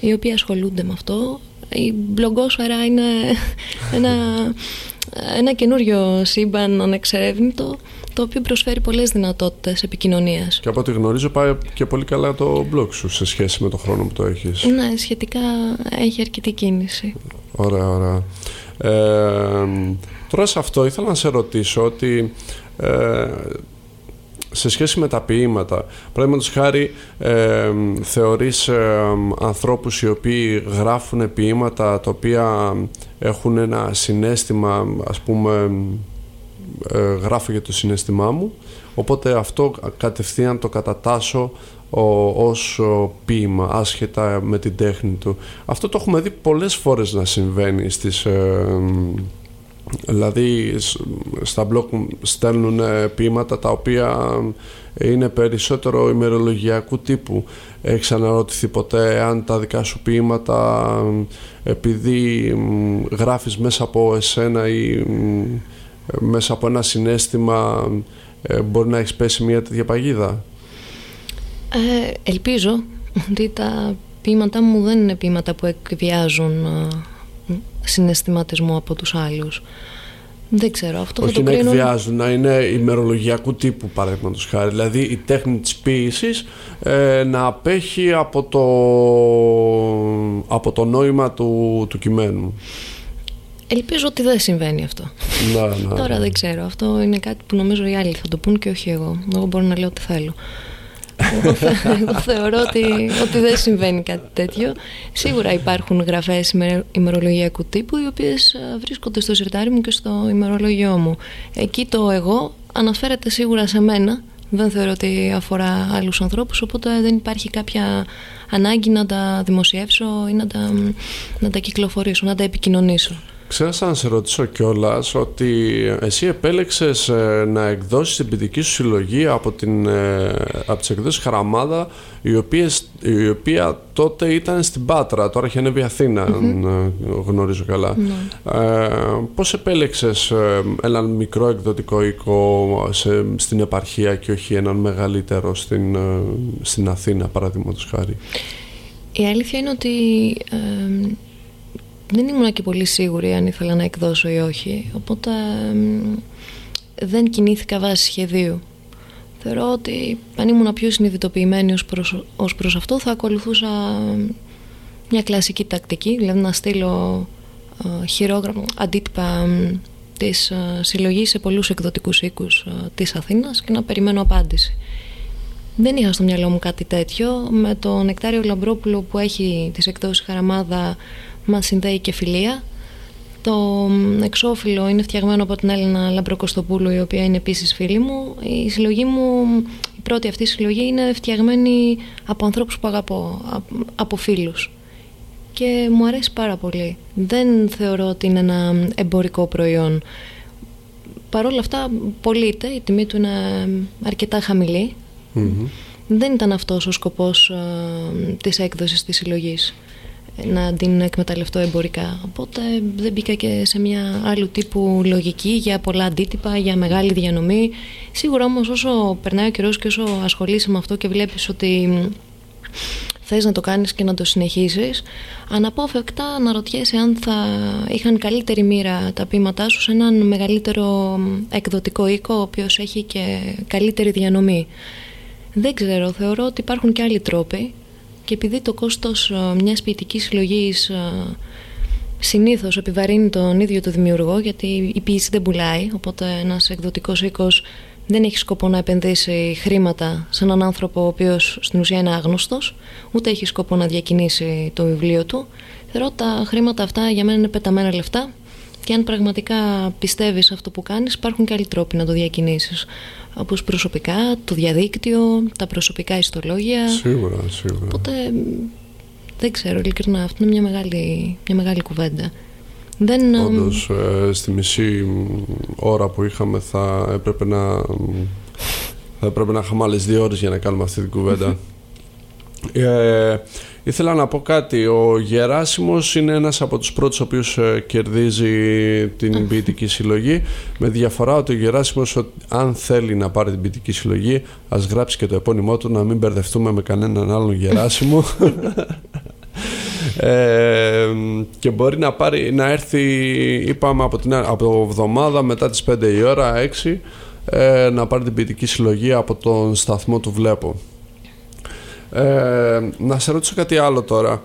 οι οποίοι ασχολούνται με αυτό η μπλογκόσφαιρα είναι <laughs> ένα, ένα καινούριο σύμπαν ανεξερεύνητο το οποίο προσφέρει πολλές δυνατότητες επικοινωνίας. Και από ό,τι γνωρίζω πάει και πολύ καλά το blog σου σε σχέση με το χρόνο που το έχεις. Ναι, σχετικά έχει αρκετή κίνηση. Ωραία, ωραία. Ε, τώρα σε αυτό ήθελα να σε ρωτήσω ότι ε, σε σχέση με τα ποίηματα, παραδείγματος χάρη ε, θεωρείς ε, ανθρώπους οι οποίοι γράφουν ποίηματα τα οποία έχουν ένα συνέστημα, ας πούμε, ε, γράφω για το συνέστημά μου, οπότε αυτό κατευθείαν το κατατάσσω ο, ως ποίημα, άσχετα με την τέχνη του. Αυτό το έχουμε δει πολλές φορές να συμβαίνει στις... Ε, Δηλαδή στα blog στέλνουν ποίηματα τα οποία είναι περισσότερο ημερολογιακού τύπου. Έχεις αναρωτηθεί ποτέ αν τα δικά σου ποίηματα επειδή γράφεις μέσα από εσένα ή μέσα από ένα συνέστημα ε, μπορεί να έχεις πέσει μια τέτοια παγίδα; Ε, ελπίζω ότι τα ποίηματά μου δεν είναι ποίηματα που εκβιάζουν ε, συναισθηματισμό από τους άλλους. Δεν ξέρω, αυτό Όχι θα το να κρίνω... εκβιάζουν, να είναι ημερολογιακού τύπου παραδείγματος χάρη. Δηλαδή η τέχνη της ποίησης ε, να απέχει από το, από το νόημα του, του κειμένου. Ελπίζω ότι δεν συμβαίνει αυτό. Να, να. Τώρα δεν ξέρω. Αυτό είναι κάτι που νομίζω οι άλλοι θα το πούν και όχι εγώ. Εγώ μπορώ να λέω ό,τι θέλω. Εγώ, θε- εγώ θεωρώ ότι, ότι δεν συμβαίνει κάτι τέτοιο. Σίγουρα υπάρχουν γραφές ημερο- ημερολογιακού τύπου οι οποίες ε, βρίσκονται στο σιρτάρι μου και στο ημερολόγιό μου. Εκεί το εγώ αναφέρεται σίγουρα σε μένα. Δεν θεωρώ ότι αφορά άλλους ανθρώπους, οπότε δεν υπάρχει κάποια ανάγκη να τα δημοσιεύσω ή να τα, να τα κυκλοφορήσω, να τα επικοινωνήσω. Ξέχασα να σε ρωτήσω κιόλας ότι εσύ επέλεξες ε, να εκδώσεις την ποιητική σου συλλογή από, την, ε, από τις εκδόσεις Χαραμάδα η, οποίες, η οποία τότε ήταν στην Πάτρα, τώρα έχει ανέβει Αθήνα αν ε, γνωρίζω καλά. Ε, πώς επέλεξες ε, έναν μικρό εκδοτικό οίκο σε, στην επαρχία και όχι έναν μεγαλύτερο στην, ε, στην Αθήνα παραδείγματος χάρη; Η αλήθεια είναι ότι ε, δεν ήμουν και πολύ σίγουρη αν ήθελα να εκδώσω ή όχι. Οπότε ε, δεν κινήθηκα βάσει σχεδίου. Θεωρώ ότι αν ήμουν πιο συνειδητοποιημένη ως προς, ως προς αυτό θα ακολουθούσα μια κλασική τακτική, δηλαδή να στείλω ε, χειρόγραμμα, αντίτυπα ε, της ε, συλλογής σε πολλούς εκδοτικούς οίκους ε, της Αθήνας και να περιμένω απάντηση. Δεν είχα στο μυαλό μου κάτι τέτοιο. Με τον Νεκτάριο Λαμπρόπουλο που έχει τις εκδόσεις Χαραμάδα μας συνδέει και φιλία. Το μ, εξώφυλλο είναι φτιαγμένο από την Έλληνα Λαμπροκοστοπούλου η οποία είναι επίσης φίλη μου. Η συλλογή μου, η πρώτη αυτή συλλογή είναι φτιαγμένη από ανθρώπους που αγαπώ, α- από φίλους. Και μου αρέσει πάρα πολύ. Δεν θεωρώ ότι είναι ένα εμπορικό προϊόν. Παρ' όλα αυτά πωλείται, η τιμή του είναι αρκετά χαμηλή. Δεν ήταν αυτός ο σκοπός ε, της έκδοσης της συλλογής ε, να την εκμεταλλευτώ εμπορικά. Οπότε δεν μπήκα και σε μια άλλου τύπου λογική για πολλά αντίτυπα, για μεγάλη διανομή. Σίγουρα όμως όσο περνάει ο καιρός και όσο ασχολείσαι με αυτό και βλέπεις ότι μ, θες να το κάνεις και να το συνεχίσεις αναπόφευκτα αναρωτιέσαι αν θα είχαν καλύτερη μοίρα τα ποίηματά σου σε έναν μεγαλύτερο μ, εκδοτικό οίκο ο οποίος έχει και καλύτερη διανομή. Δεν ξέρω, θεωρώ ότι υπάρχουν και άλλοι τρόποι και επειδή το κόστος ε, μιας ποιητικής συλλογής ε, συνήθως επιβαρύνει τον ίδιο το δημιουργό γιατί η ποιήση δεν πουλάει οπότε ένας εκδοτικός οίκος δεν έχει σκοπό να επενδύσει χρήματα σε έναν άνθρωπο ο οποίος στην ουσία είναι άγνωστος ούτε έχει σκοπό να διακινήσει το βιβλίο του. Θεωρώ ότι τα χρήματα αυτά για μένα είναι πεταμένα λεφτά και αν πραγματικά πιστεύεις σε αυτό που κάνεις υπάρχουν και άλλοι τρόποι να το διακινήσεις όπως προσωπικά, το διαδίκτυο, τα προσωπικά ιστολόγια Σίγουρα, σίγουρα. Οπότε μ, δεν ξέρω, ειλικρινά, αυτό είναι μια μεγάλη, μια μεγάλη κουβέντα. Δεν, εμ, Όντως, ε, στη μισή μ, ώρα που είχαμε θα έπρεπε να, μ, θα έπρεπε να είχαμε άλλες δύο ώρες για να κάνουμε αυτή την κουβέντα. <laughs> Ε, ήθελα να πω κάτι. Ο Γεράσιμος είναι ένας από τους πρώτους ο οποίος ε, κερδίζει την ποιητική συλλογή. Με διαφορά ότι ο Γεράσιμος ο- αν θέλει να πάρει την ποιητική συλλογή ας γράψει και το επώνυμό του να μην μπερδευτούμε με κανέναν άλλον Γεράσιμο. <laughs> Ε, και μπορεί να, πάρει, να έρθει είπαμε από την από εβδομάδα μετά τις 5 η ώρα 6 ε, να πάρει την ποιητική συλλογή από τον σταθμό του Βλέπω ε, να σε ρωτήσω κάτι άλλο τώρα.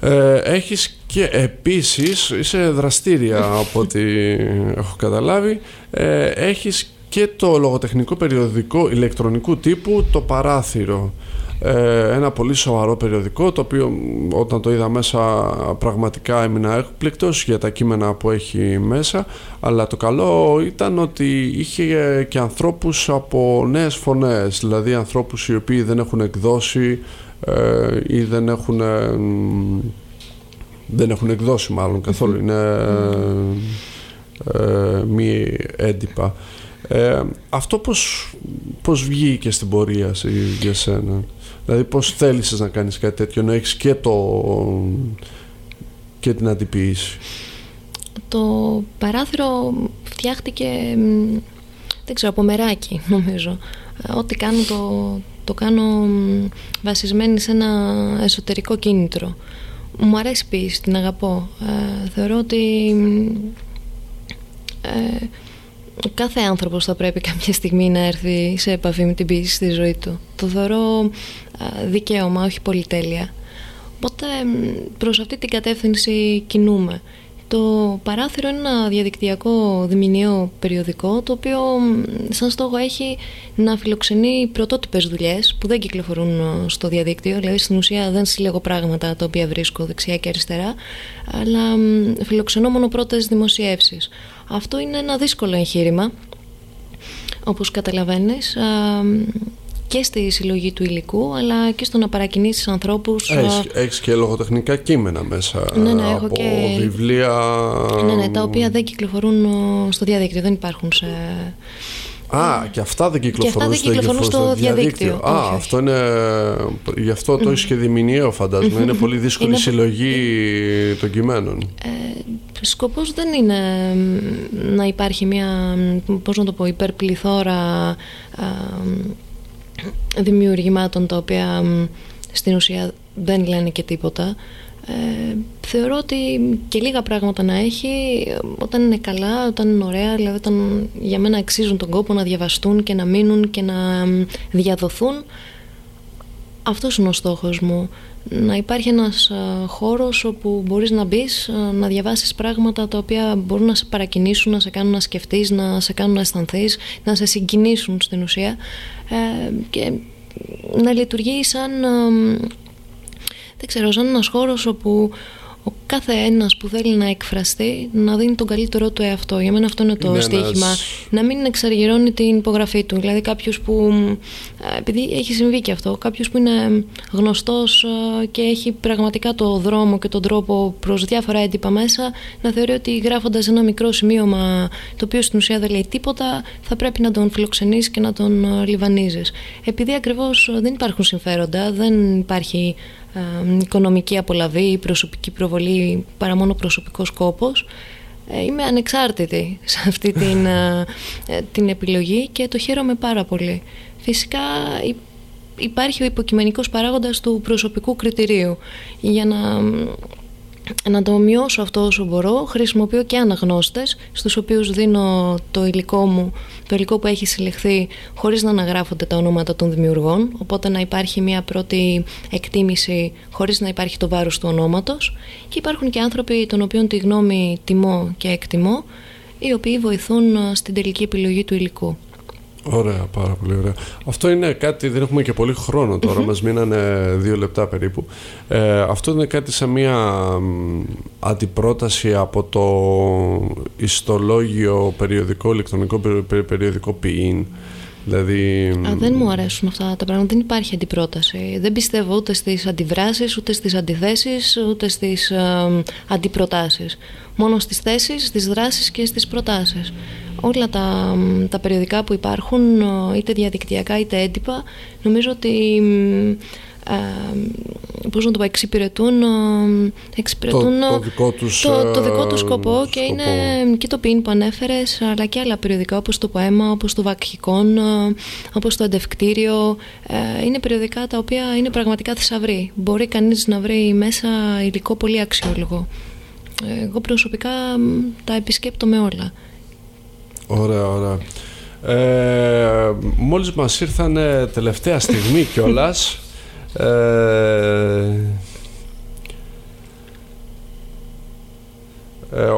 Ε, έχεις και επίσης είσαι δραστήρια <laughs> από ό,τι έχω καταλάβει ε, έχεις και το λογοτεχνικό περιοδικό ηλεκτρονικού τύπου το παράθυρο. ε, ένα πολύ σοβαρό περιοδικό το οποίο μ, όταν το είδα μέσα πραγματικά έμεινα έκπληκτος για τα κείμενα που έχει μέσα. Αλλά το καλό ήταν ότι είχε και ανθρώπους από νέες φωνές δηλαδή ανθρώπους οι οποίοι δεν έχουν εκδώσει ε, ή δεν έχουν ε, μ, δεν έχουν εκδώσει μάλλον καθόλου είναι ε, μη έντυπα. Ε, αυτό πώς, πώς βγήκε στην πορεία σε- για σένα; Δηλαδή πώς θέλησες να κάνεις κάτι τέτοιο να έχεις και το και την αντιποίηση; Το παράθυρο φτιάχτηκε μ, δεν ξέρω, από μεράκι <laughs> νομίζω. Ό,τι κάνω το, το κάνω βασισμένη σε ένα εσωτερικό κίνητρο. Μου αρέσει πίστη, την αγαπώ. θεωρώ ότι ε, κάθε άνθρωπος θα πρέπει κάποια στιγμή να έρθει σε επαφή με την πίστη στη ζωή του. Το θεωρώ δικαίωμα, όχι πολυτέλεια. Οπότε προς αυτή την κατεύθυνση κινούμε. Το παράθυρο είναι ένα διαδικτυακό διμηνιαίο περιοδικό το οποίο σαν στόχο έχει να φιλοξενεί πρωτότυπες δουλειές που δεν κυκλοφορούν ε, στο διαδίκτυο δηλαδή στην ουσία δεν συλλέγω πράγματα τα οποία βρίσκω δεξιά και αριστερά αλλά φιλοξενώ μόνο πρώτες δημοσιεύσεις. Αυτό είναι ένα δύσκολο εγχείρημα όπως καταλαβαίνεις και στη συλλογή του υλικού αλλά και στο να παρακινήσεις ανθρώπους. Έχεις και λογοτεχνικά κείμενα μέσα. Ναι, ναι, από και... βιβλία. Ναι, ναι, τα οποία δεν κυκλοφορούν στο διαδίκτυο, δεν υπάρχουν σε. Α, και αυτά δεν κυκλοφορούν, και αυτά δεν κυκλοφορούν στο, διαδίκτυο. Α, όχι, αυτό είναι. Γι' αυτό το έχεις και διμηνιαίο, φαντάζομαι. είναι πολύ δύσκολη η συλλογή των κειμένων. Ε, σκοπός δεν είναι να υπάρχει μια, πώς να το πω, υπερπληθώρα δημιουργημάτων τα οποία στην ουσία δεν λένε και τίποτα. Ε, θεωρώ ότι και λίγα πράγματα να έχει όταν είναι καλά, όταν είναι ωραία, δηλαδή όταν για μένα αξίζουν τον κόπο να διαβαστούν και να μείνουν και να διαδοθούν. Αυτός είναι ο στόχος μου. Να υπάρχει ένας χώρος όπου μπορείς να μπεις, να διαβάσεις πράγματα τα οποία μπορούν να σε παρακινήσουν, να σε κάνουν να σκεφτείς, να σε κάνουν να αισθανθείς, να σε συγκινήσουν στην ουσία ε, και να λειτουργεί σαν δεν ξέρω, σαν ένας χώρος όπου ο κάθε ένας που θέλει να εκφραστεί να δίνει τον καλύτερό του εαυτό. Για μένα αυτό είναι το είναι στοίχημα. Να μην εξαργυρώνει την υπογραφή του. Δηλαδή κάποιος που, επειδή έχει συμβεί και αυτό, κάποιος που είναι γνωστός και έχει πραγματικά το δρόμο και τον τρόπο προς διάφορα έντυπα μέσα, να θεωρεί ότι γράφοντας ένα μικρό σημείωμα το οποίο στην ουσία δεν λέει τίποτα, θα πρέπει να τον φιλοξενείς και να τον λιβανίζεις. Επειδή ακριβώς δεν υπάρχουν συμφέροντα, δεν υπάρχει οικονομική απολαβή ή προσωπική προβολή παρά μόνο προσωπικός κόπος ε, είμαι ανεξάρτητη <laughs> σε αυτή την, ε, ε, την επιλογή και το χαίρομαι πάρα πολύ. Φυσικά υπάρχει ο υποκειμενικός παράγοντας του προσωπικού κριτηρίου για να να το μειώσω αυτό όσο μπορώ χρησιμοποιώ και αναγνώστες στους οποίους δίνω το υλικό μου το υλικό που έχει συλλεχθεί χωρίς να αναγράφονται τα ονόματα των δημιουργών οπότε να υπάρχει μια πρώτη εκτίμηση χωρίς να υπάρχει το βάρος του ονόματος και υπάρχουν και άνθρωποι των οποίων τη γνώμη τιμώ και εκτιμώ οι οποίοι βοηθούν στην τελική επιλογή του υλικού. Ωραία, πάρα πολύ ωραία. Αυτό είναι κάτι, δεν έχουμε και πολύ χρόνο τώρα, μας μείνανε δύο λεπτά περίπου. Ε, αυτό είναι κάτι σαν μια αντιπρόταση από το ιστολόγιο περιοδικό, ηλεκτρονικό περιοδικό ποιήν. Δηλαδή... Α, δεν μου αρέσουν αυτά τα πράγματα. Δεν υπάρχει αντιπρόταση. Δεν πιστεύω ούτε στις αντιδράσεις, ούτε στις αντιθέσεις, ούτε στις ε, αντιπροτάσεις. Μόνο στις θέσεις, στις δράσεις και στις προτάσεις όλα τα, τα περιοδικά που υπάρχουν είτε διαδικτυακά είτε έντυπα νομίζω ότι ε, πώς να το πω, εξυπηρετούν, εξυπηρετούν το, το, δικό τους, το, το δικό τους σκοπό, και είναι και το πιν που ανέφερες αλλά και άλλα περιοδικά όπως το Ποέμα, όπως το Βακχικόν, όπως το Εντευκτήριο είναι περιοδικά τα οποία είναι πραγματικά θησαυροί. Μπορεί κανείς να βρει μέσα υλικό πολύ αξιόλογο. Εγώ προσωπικά τα επισκέπτομαι όλα Ωραία, ωραία. Ε, μόλις μας ήρθανε τελευταία στιγμή <laughs> κιόλας ε, ε,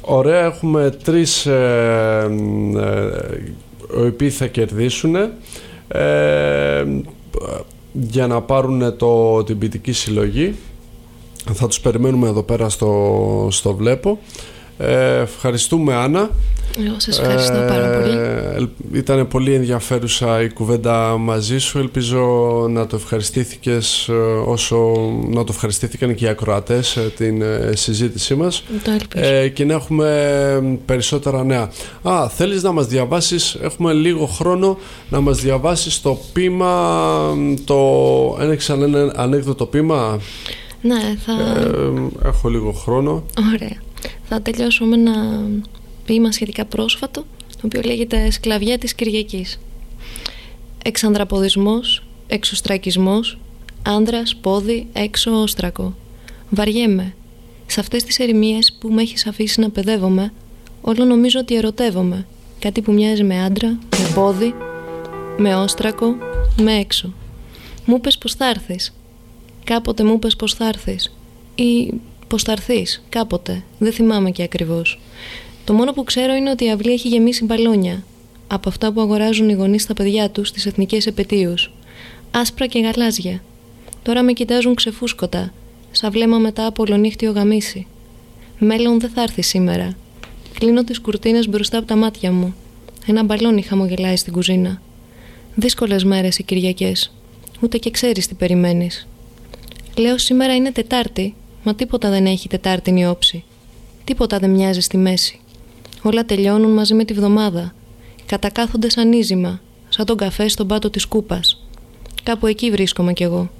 ωραία έχουμε τρεις ε, ε, οι οποίοι θα κερδίσουν ε, για να πάρουν το, την ποιητική συλλογή θα τους περιμένουμε εδώ πέρα στο, στο βλέπω ε, ευχαριστούμε Άννα εγώ σας ευχαριστώ πάρα πολύ. Ε, ήταν πολύ ενδιαφέρουσα η κουβέντα μαζί σου. Ελπίζω να το ευχαριστήθηκες ε, όσο να το ευχαριστήθηκαν και οι ακροατές ε, την συζήτησή μας. Το ελπίζω. και να έχουμε περισσότερα νέα. Α, θέλεις να μας διαβάσεις, έχουμε λίγο χρόνο να μας διαβάσεις το πείμα, το ένα ανέκδοτο πείμα; Ναι, θα... έχω λίγο χρόνο. Ωραία. Θα τελειώσουμε ένα ποίημα σχετικά πρόσφατο το οποίο λέγεται «Σκλαβιά της Κυριακής». Εξανδραποδισμός, εξωστρακισμός, άνδρας, πόδι, έξω όστρακο. Βαριέμαι. Σε αυτές τις ερημίες που με έχεις αφήσει να παιδεύομαι, όλο νομίζω ότι ερωτεύομαι. Κάτι που μοιάζει με άντρα, με πόδι, με όστρακο, με έξω. Μου πες πως θα έρθεις. Κάποτε μου πες πως θα έρθεις. Ή πως θα έρθεις, κάποτε. Δεν θυμάμαι και ακριβώς. Το μόνο που ξέρω είναι ότι η αυλή έχει γεμίσει μπαλόνια. Από αυτά που αγοράζουν οι γονείς στα παιδιά τους στις εθνικές επαιτίους. Άσπρα και γαλάζια. Τώρα με κοιτάζουν ξεφούσκοτα, σαν βλέμμα μετά από ολονύχτιο γαμίσι. Μέλλον δεν θα έρθει σήμερα. Κλείνω τις κουρτίνες μπροστά από τα μάτια μου. Ένα μπαλόνι χαμογελάει στην κουζίνα. Δύσκολες μέρες οι Κυριακές. Ούτε και ξέρεις τι περιμένεις. Λέω σήμερα είναι Τετάρτη, μα τίποτα δεν έχει Τετάρτη όψη. Τίποτα δεν μοιάζει στη μέση. Όλα τελειώνουν μαζί με τη βδομάδα. Κατακάθονται σαν ίζημα, σαν τον καφέ στον πάτο της κούπας. Κάπου εκεί βρίσκομαι κι εγώ.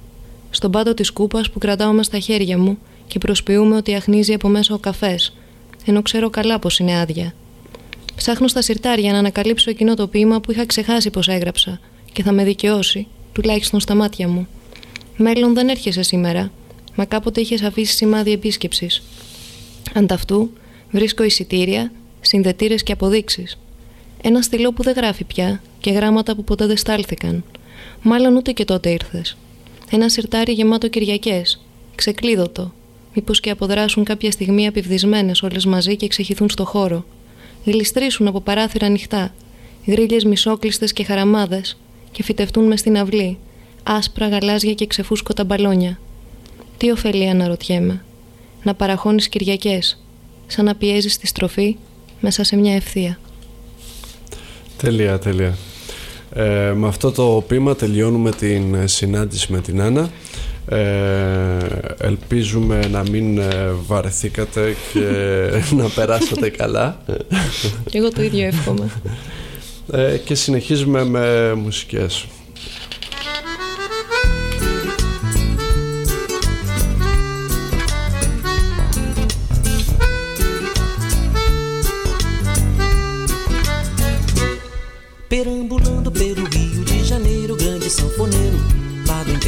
Στον πάτο της κούπας που κρατάω μες στα χέρια μου και προσποιούμε ότι αχνίζει από μέσα ο καφές, ενώ ξέρω καλά πως είναι άδεια. Ψάχνω στα συρτάρια να ανακαλύψω εκείνο το ποίημα που είχα ξεχάσει πως έγραψα και θα με δικαιώσει, τουλάχιστον στα μάτια μου. Μέλλον δεν έρχεσαι σήμερα, μα κάποτε είχες αφήσει σημάδι επίσκεψης. Ανταυτού βρίσκω εισιτήρια, συνδετήρες και αποδείξεις. Ένα στυλό που δεν γράφει πια και γράμματα που ποτέ δεν στάλθηκαν. Μάλλον ούτε και τότε ήρθες. Ένα σιρτάρι γεμάτο Κυριακές, ξεκλείδωτο. Μήπως και αποδράσουν κάποια στιγμή απειβδισμένες όλες μαζί και ξεχυθούν στο χώρο. Γλιστρήσουν από παράθυρα ανοιχτά, γρίλε μισόκλειστες και χαραμάδες και φυτευτούν μες στην αυλή, άσπρα γαλάζια και ξεφούσκωτα μπαλόνια. Τι ωφελεί αναρωτιέμαι. Να παραχώνεις Κυριακές, σαν να πιέζεις τη στροφή μέσα σε μια ευθεία. Τέλεια, τέλεια. Ε, με αυτό το πείμα τελειώνουμε την συνάντηση με την Άννα. Ε, ελπίζουμε να μην ε, βαρεθήκατε και <laughs> να περάσατε καλά. Και εγώ το ίδιο εύχομαι. Ε, και συνεχίζουμε με μουσικές.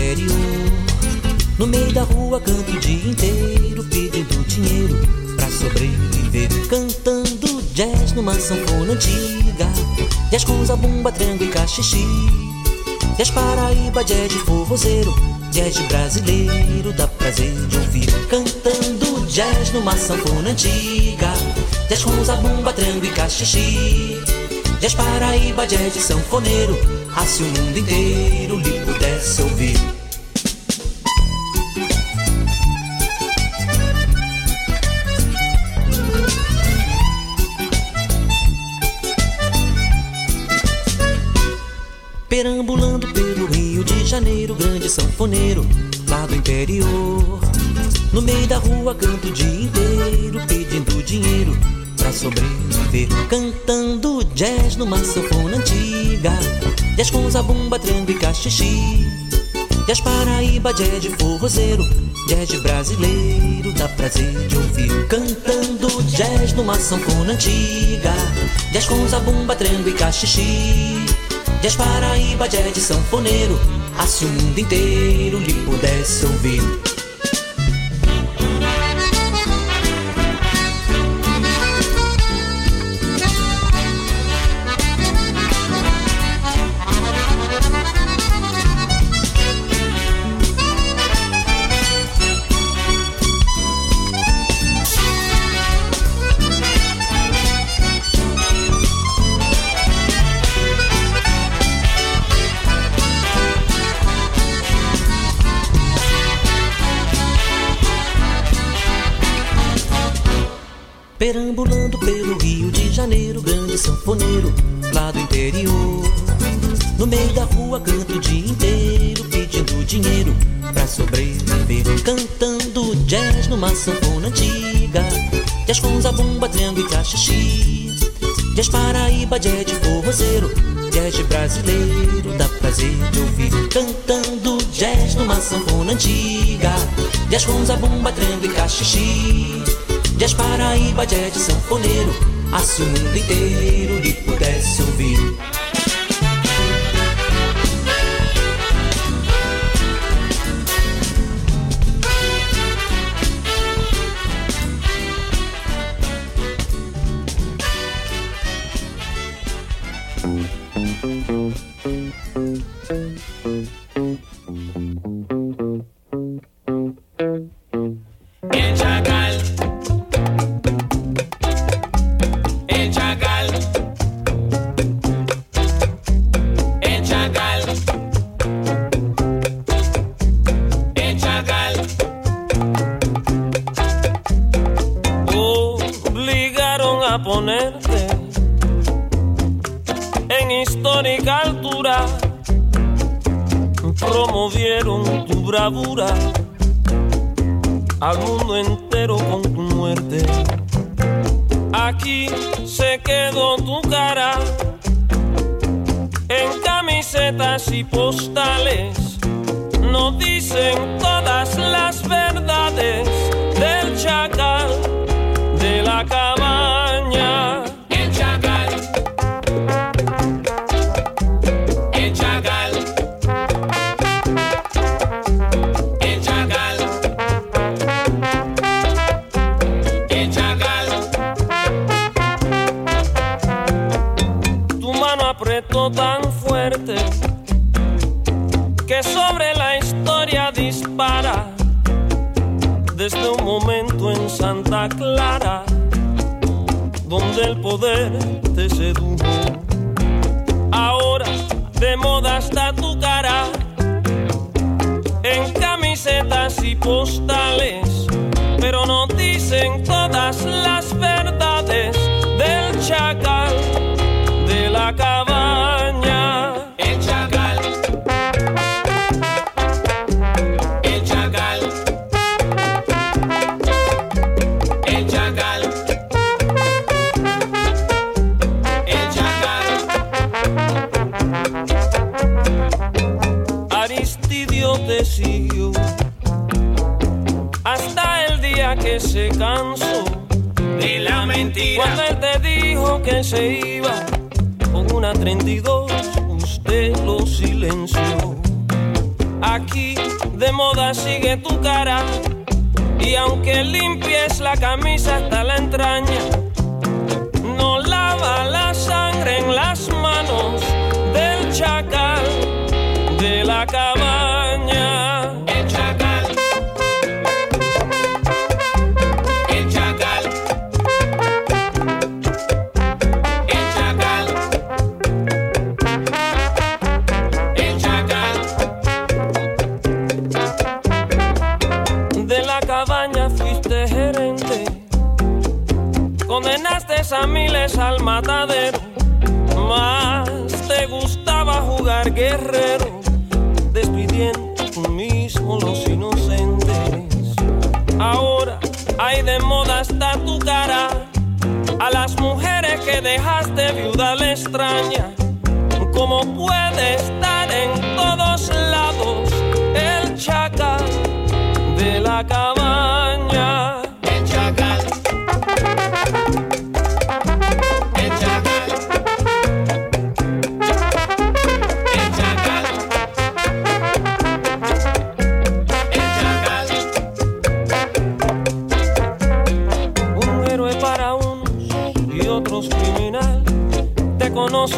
Interior. No meio da rua canto o dia inteiro, pedindo dinheiro pra sobreviver. Cantando jazz numa sanfona antiga. Jazz com zabumba, trango e cachixi. Jazz Paraíba, jazz de forrozeiro. Jazz brasileiro, dá prazer de ouvir. Cantando jazz numa sanfona antiga. Jazz com zabumba, trango e cachixi. Jazz Paraíba, jazz de sanfoneiro Ah, se o mundo inteiro lhe pudesse ouvir. Perambulando pelo Rio de Janeiro Grande sanfoneiro lá do interior. No meio da rua canto o dia inteiro Pedindo dinheiro pra sobreviver. Cantando jazz numa sanfona antiga. Jazz com zabumba, trango e cachixi Jazz Paraíba, jazz de forrozeiro. Jazz brasileiro, dá prazer de ouvir. Cantando jazz numa sanfona antiga. Jazz com zabumba, trango e cachixi Jazz Paraíba, jazz de sanfoneiro. Ah, se o mundo inteiro lhe pudesse ouvir sanfoneiro lá do interior. No meio da rua canto o dia inteiro, pedindo dinheiro pra sobreviver. Cantando jazz numa sanfona antiga, jazz com zabumba, triângulo e cachixi. Jazz Paraíba, jazz de forrozeiro, jazz brasileiro, dá prazer de ouvir. Cantando jazz numa sanfona antiga, jazz com zabumba, triângulo e cachixi. Jazz Paraíba, jazz sanfoneiro ah, se o mundo inteiro lhe pudesse ouvir. Thank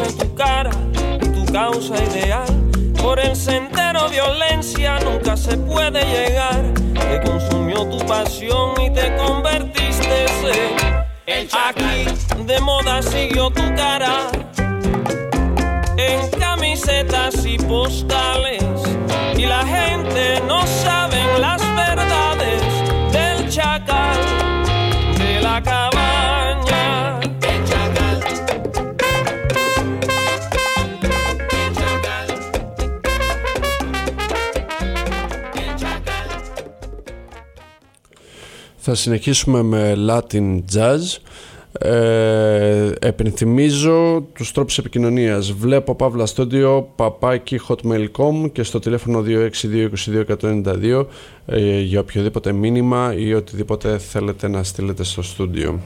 en tu cara, tu causa ideal. Por el sendero violencia nunca se puede llegar. Te consumió tu pasión y te convertiste en el Aquí de moda siguió tu cara. En camisetas y postales. Y la gente no sabe las verdades del chacal. Θα συνεχίσουμε με Latin Jazz. Ε, επενθυμίζω τους τρόπους επικοινωνίας βλέπω παύλα στόντιο παπάκι hotmail.com και στο τηλέφωνο 2622192 ε, για οποιοδήποτε μήνυμα ή οτιδήποτε θέλετε να στείλετε στο στούντιο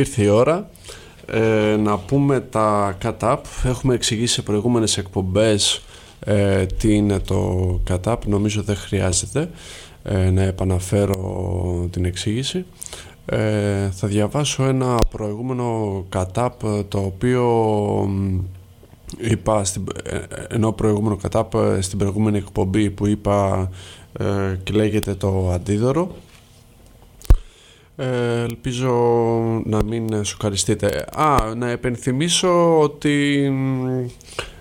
ήρθε η ώρα ε, να πούμε τα cut-up. Έχουμε εξηγήσει σε προηγούμενες εκπομπές ε, τι είναι το cut-up. Νομίζω δεν χρειάζεται ε, να επαναφέρω την εξήγηση. Ε, θα διαβάσω ένα προηγούμενο cut-up το οποίο είπα στην, ενώ προηγούμενο cut-up στην προηγούμενη εκπομπή που είπα και λέγεται το αντίδωρο ε, ελπίζω να μην σοκαριστείτε. Α, να επενθυμίσω ότι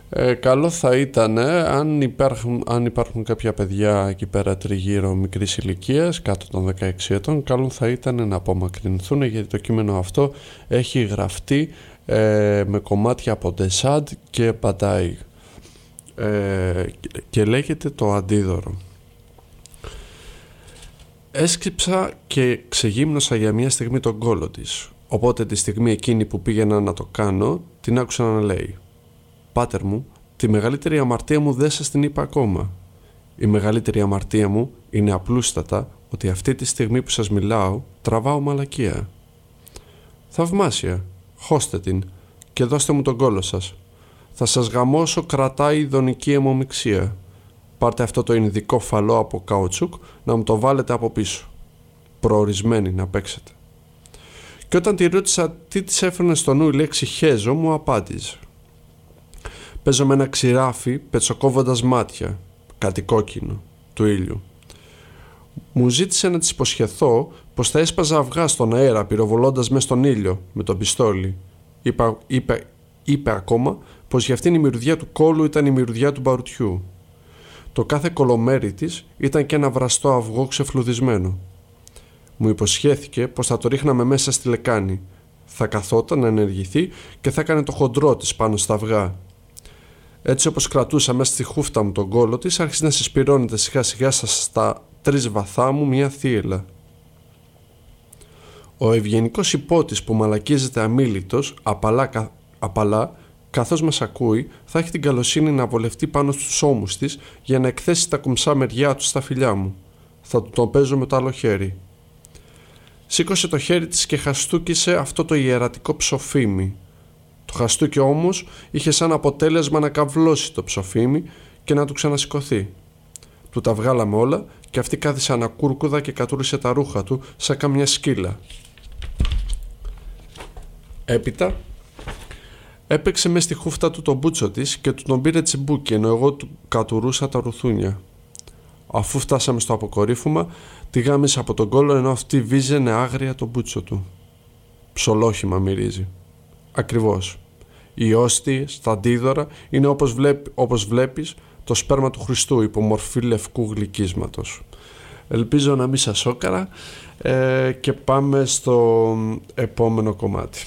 ε, καλό θα ήταν αν υπάρχουν, αν υπάρχουν κάποια παιδιά εκεί πέρα τριγύρω μικρής ηλικίας, κάτω των 16 ετών, καλό θα ήταν να απομακρυνθούν γιατί το κείμενο αυτό έχει γραφτεί ε, με κομμάτια από Ντεσάντ και Πατάι ε, και λέγεται το αντίδωρο. Έσκυψα και ξεγύμνωσα για μια στιγμή τον κόλο της. Οπότε τη στιγμή εκείνη που πήγαινα να το κάνω, την άκουσα να λέει «Πάτερ μου, τη μεγαλύτερη αμαρτία μου δεν σας την είπα ακόμα. Η μεγαλύτερη αμαρτία μου είναι απλούστατα ότι αυτή τη στιγμή που σας μιλάω τραβάω μαλακία. Θαυμάσια, χώστε την και δώστε μου τον κόλο σας. Θα σας γαμώσω κρατάει η δονική αιμομιξία. Πάρτε αυτό το ειδικό φαλό από καουτσούκ να μου το βάλετε από πίσω. Προορισμένη να παίξετε. Και όταν τη ρώτησα τι της έφερνε στο νου η λέξη χέζο μου απάντησε. Παίζω με ένα ξηράφι πετσοκόβοντας μάτια, κάτι κόκκινο, του ήλιου. Μου ζήτησε να της υποσχεθώ πως θα έσπαζα αυγά στον αέρα πυροβολώντας μες στον ήλιο με τον πιστόλι. Είπα, είπε, είπε ακόμα πως για αυτήν η μυρουδιά του κόλου ήταν η μυρουδιά του μπαρουτιού. Το κάθε κολομέρι της ήταν και ένα βραστό αυγό ξεφλουδισμένο. Μου υποσχέθηκε πως θα το ρίχναμε μέσα στη λεκάνη. Θα καθόταν να ενεργηθεί και θα έκανε το χοντρό της πάνω στα αυγά. Έτσι όπως κρατούσα μέσα στη χούφτα μου τον κόλο της άρχισε να συσπυρώνεται σιγά σιγά στα τρεις βαθά μου μια θύελα. Ο ευγενικός υπότης που μαλακίζεται αμήλυτος, απαλά, απαλά καθώς μας ακούει, θα έχει την καλοσύνη να βολευτεί πάνω στους ώμους της για να εκθέσει τα κομψά μεριά του στα φιλιά μου. Θα του τον παίζω με το άλλο χέρι. Σήκωσε το χέρι της και χαστούκισε αυτό το ιερατικό ψοφίμι. Το χαστούκι όμως είχε σαν αποτέλεσμα να καβλώσει το ψοφίμι και να του ξανασηκωθεί. Του τα βγάλαμε όλα και αυτή κάθισε ανακούρκουδα και κατούρισε τα ρούχα του σαν καμιά σκύλα. Έπειτα έπαιξε μες στη χούφτα του τον μπούτσο της και του τον πήρε τσιμπούκι ενώ εγώ του κατουρούσα τα ρουθούνια. Αφού φτάσαμε στο αποκορύφωμα, τη γάμισε από τον κόλλο ενώ αυτή βίζαινε άγρια το μπούτσο του. Ψολόχημα μυρίζει. Ακριβώς. Οι όστιες, τα αντίδωρα είναι όπως, βλέπ, όπως βλέπεις το σπέρμα του Χριστού υπό μορφή λευκού γλυκίσματος. Ελπίζω να μην σας σώκαρα ε, και πάμε στο επόμενο κομμάτι.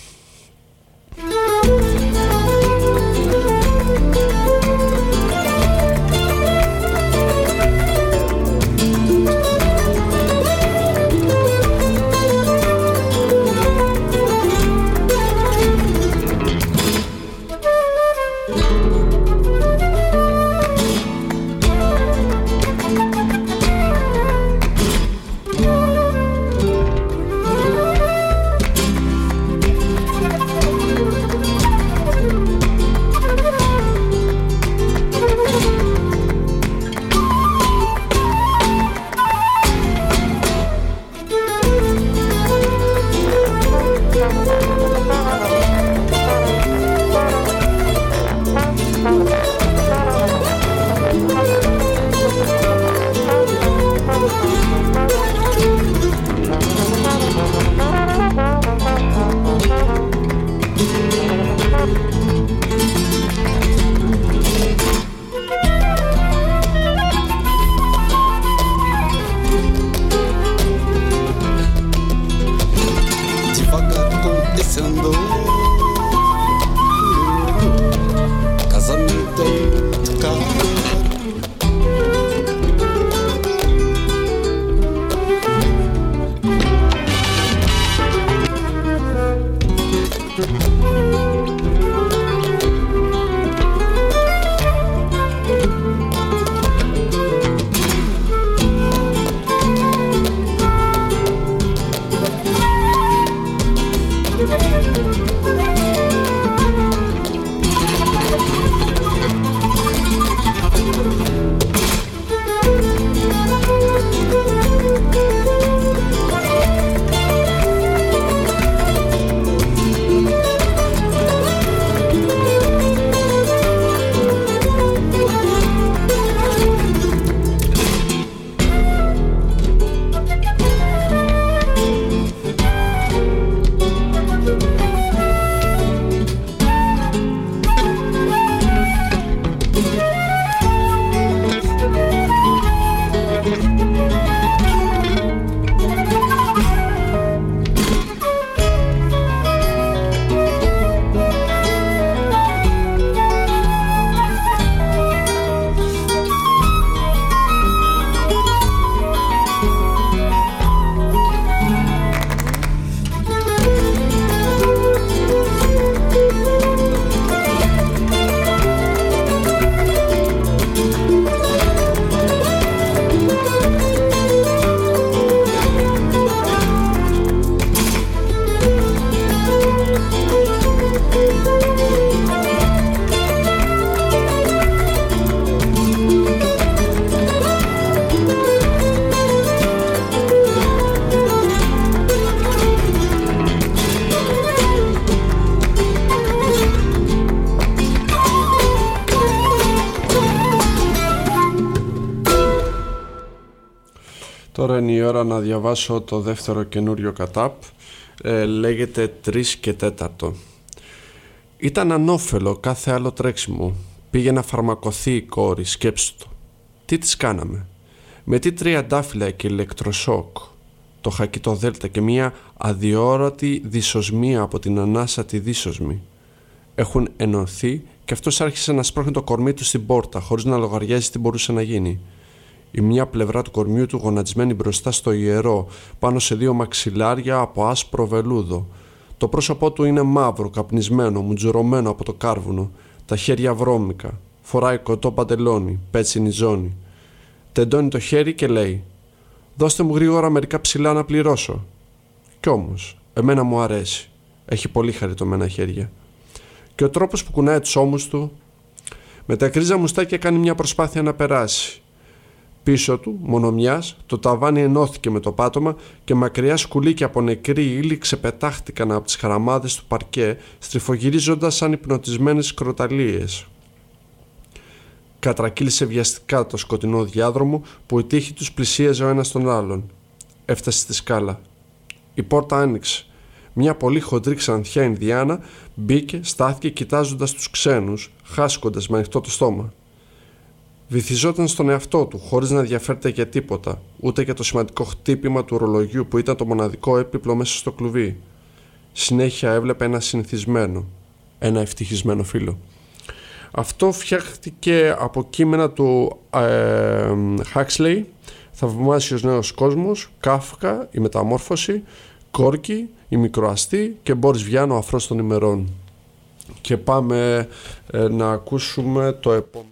Η ώρα να διαβάσω το δεύτερο καινούριο κατάπ. Ε, λέγεται 3 και 4. Ήταν ανώφελο κάθε άλλο τρέξιμο. Πήγε να φαρμακοθεί η κόρη, σκέψου το. Τι της κάναμε; Με τι τριαντάφυλλα και ηλεκτροσόκ; Το χακί το δέλτα και μια αδιόρατη δυσοσμία από την ανάσα τη δίσοσμη. Έχουν ενωθεί και αυτός άρχισε να σπρώχνει το κορμί του στην πόρτα χωρίς να λογαριάζει τι μπορούσε να γίνει. Η μια πλευρά του κορμιού του γονατισμένη μπροστά στο ιερό, πάνω σε δύο μαξιλάρια από άσπρο βελούδο. Το πρόσωπό του είναι μαύρο, καπνισμένο, μουτζουρωμένο από το κάρβουνο, τα χέρια βρώμικα. Φοράει κοτό παντελόνι, πέτσινη ζώνη. Τεντώνει το χέρι και λέει «Δώστε μου γρήγορα μερικά ψηλά να πληρώσω». Κι όμως, εμένα μου αρέσει. Έχει πολύ χαριτωμένα χέρια. Και ο τρόπος που κουνάει τους ώμους του, με τα κρίζα μουστάκια κάνει μια προσπάθεια να περάσει. Πίσω του, μονομιάς, το ταβάνι ενώθηκε με το πάτωμα και μακριά σκουλίκια από νεκρή ύλη ξεπετάχτηκαν από τις χαραμάδες του παρκέ, στριφογυρίζοντας σαν υπνοτισμένες κροταλίες. Κατρακύλησε βιαστικά το σκοτεινό διάδρομο που η τύχη τους πλησίαζε ο ένας τον άλλον. Έφτασε στη σκάλα. Η πόρτα άνοιξε. Μια πολύ χοντρή ξανθιά Ινδιάνα μπήκε, στάθηκε κοιτάζοντας τους ξένους, χάσκοντας με ανοιχτό το στόμα. Βυθιζόταν στον εαυτό του, χωρίς να ενδιαφέρεται για τίποτα, ούτε για το σημαντικό χτύπημα του ορολογιού που ήταν το μοναδικό έπιπλο μέσα στο κλουβί. Συνέχεια έβλεπε ένα συνηθισμένο, ένα ευτυχισμένο φίλο. Αυτό φτιάχτηκε από κείμενα του ε, Huxley, Θαυμάσιος Νέος Κόσμος, Κάφκα, Η Μεταμόρφωση, Κόρκι, Η Μικροαστή και Μπόρις Βιάνο, Αφρός των ημερών. Και πάμε ε, να ακούσουμε το επόμενο.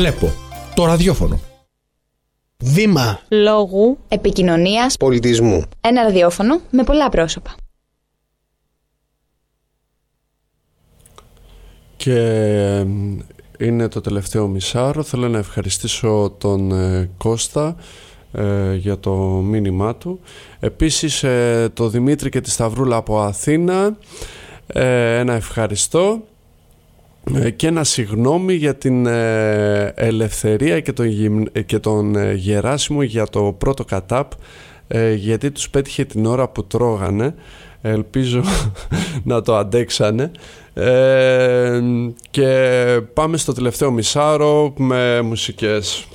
Βλέπω το ραδιόφωνο. Βήμα Λόγου. Επικοινωνίας. πολιτισμού. Ένα ραδιόφωνο με πολλά πρόσωπα. Και ε, είναι το τελευταίο μισάρο. Θέλω να ευχαριστήσω τον ε, Κώστα ε, για το μήνυμά του. Επίσης το Δημήτρη και τη Σταυρούλα από Αθήνα. Ένα ευχαριστώ και ένα συγγνώμη για την ελευθερία και τον, και τον Γεράσιμο για το πρώτο κατάπ γιατί τους πέτυχε την ώρα που τρώγανε. Ελπίζω <laughs> να το αντέξανε. Ε, και πάμε στο τελευταίο μισάρο με μουσικές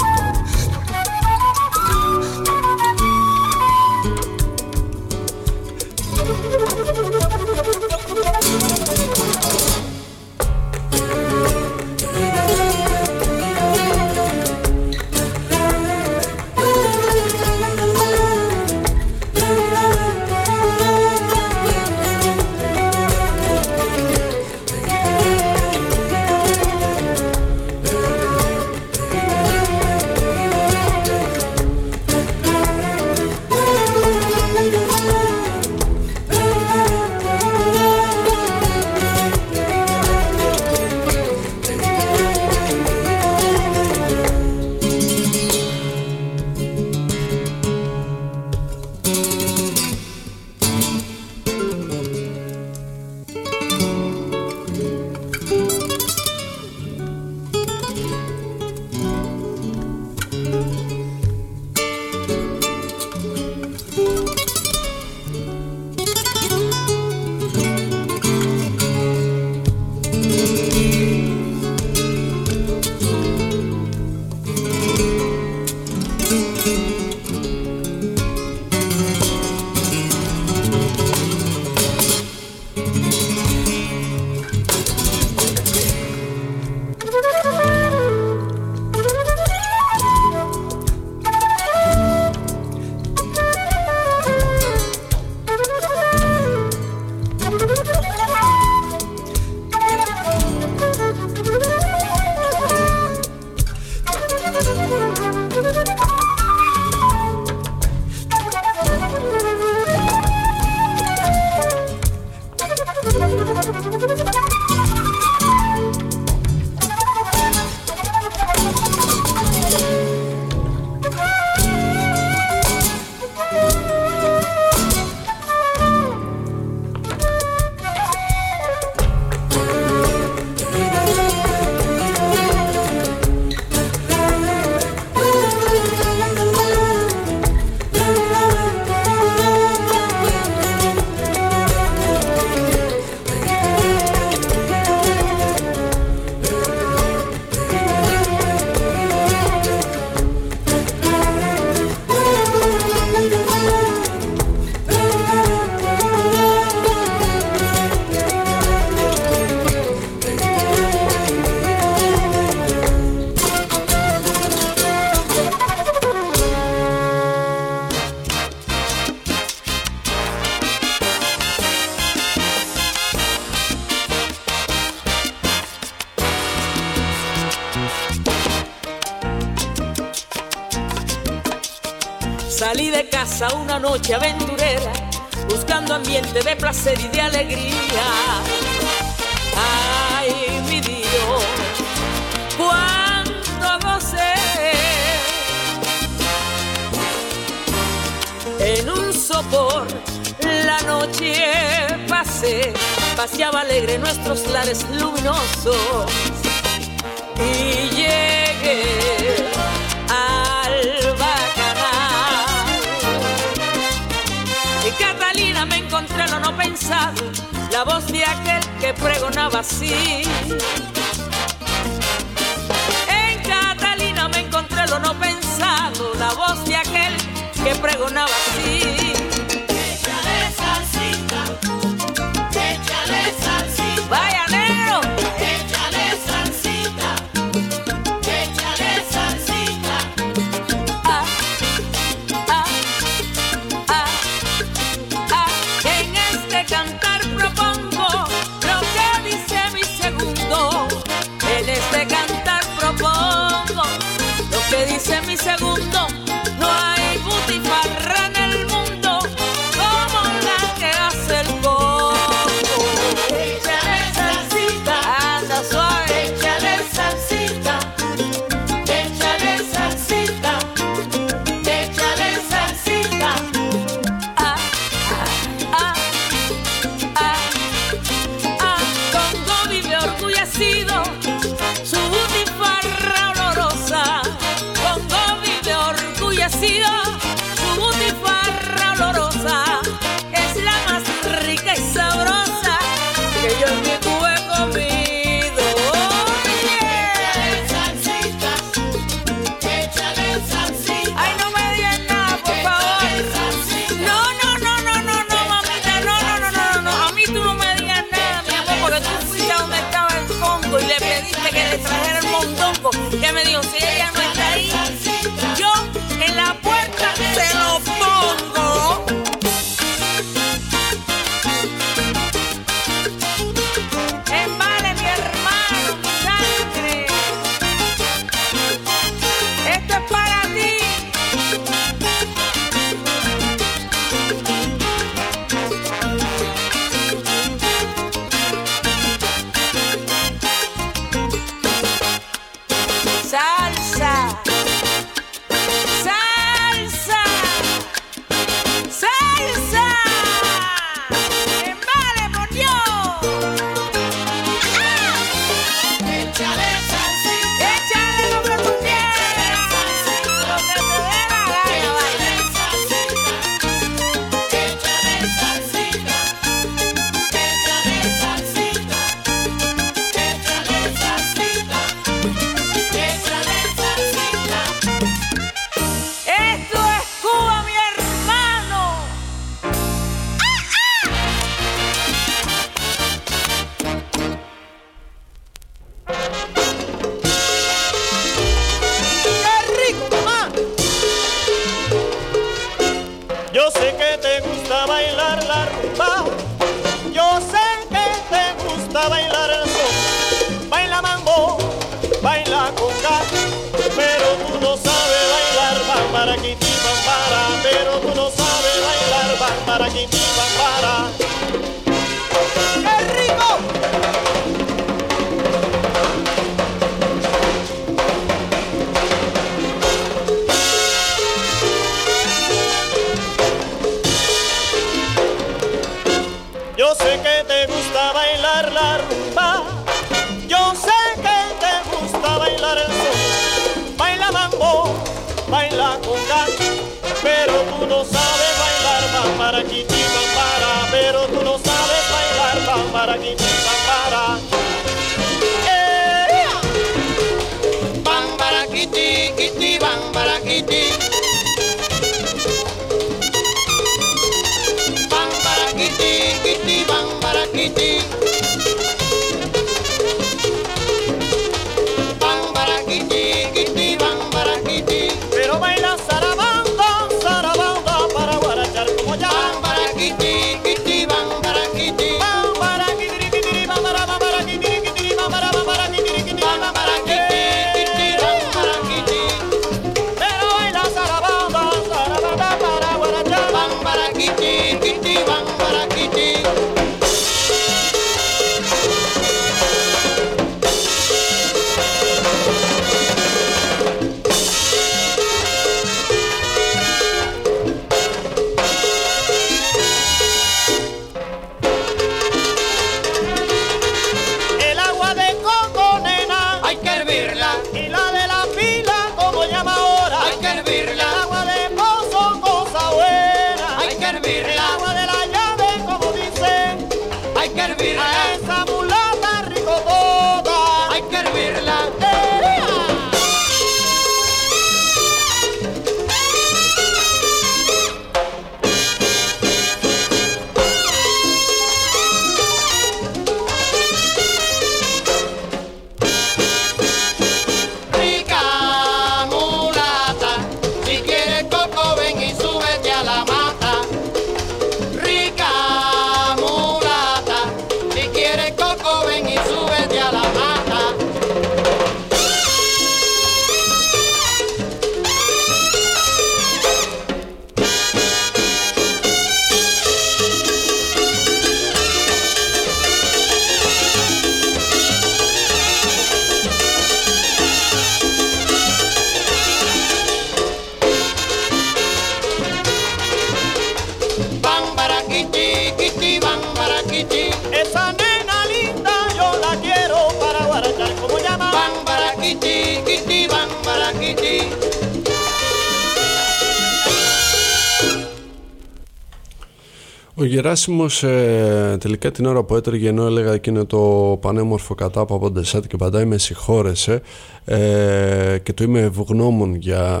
Γεράσιμος ε, τελικά την ώρα που έτρεγε ενώ έλεγα εκείνο το πανέμορφο κατάπα από Ντεσάτ και παντάει με συγχώρεσε ε, και του είμαι ευγνώμων για,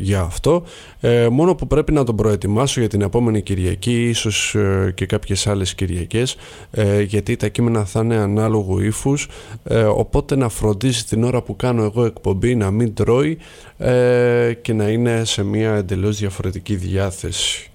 για αυτό ε, μόνο που πρέπει να τον προετοιμάσω για την επόμενη Κυριακή ίσως ε, και κάποιες άλλες Κυριακές ε, γιατί τα κείμενα θα είναι ανάλογου ύφους, οπότε να φροντίσει την ώρα που κάνω εγώ εκπομπή να μην τρώει και να είναι σε μια εντελώς διαφορετική διάθεση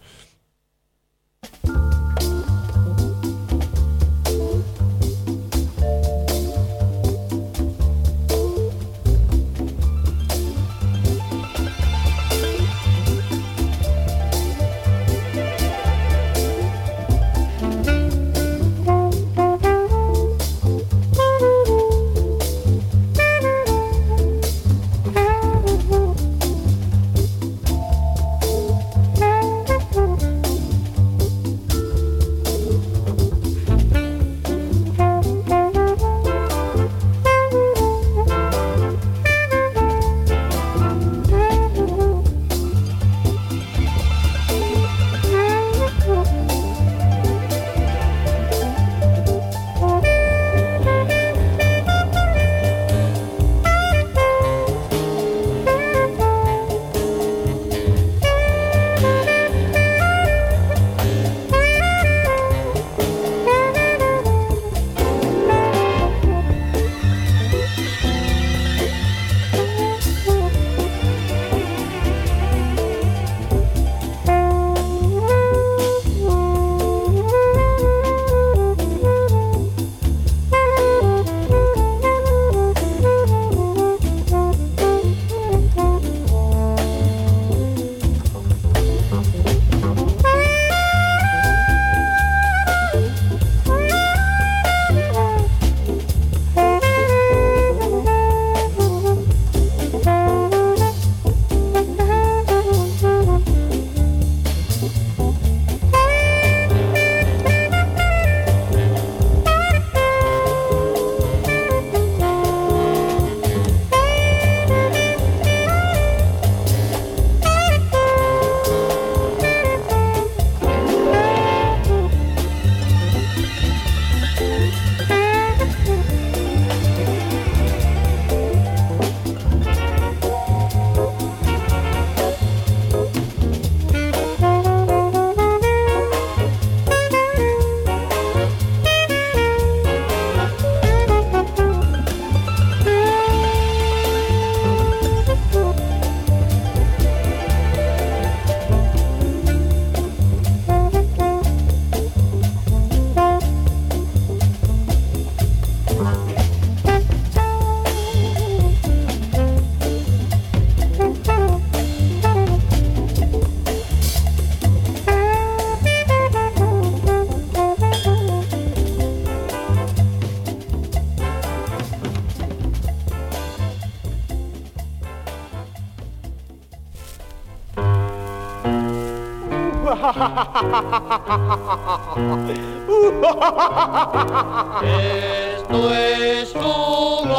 <laughs> Esto es un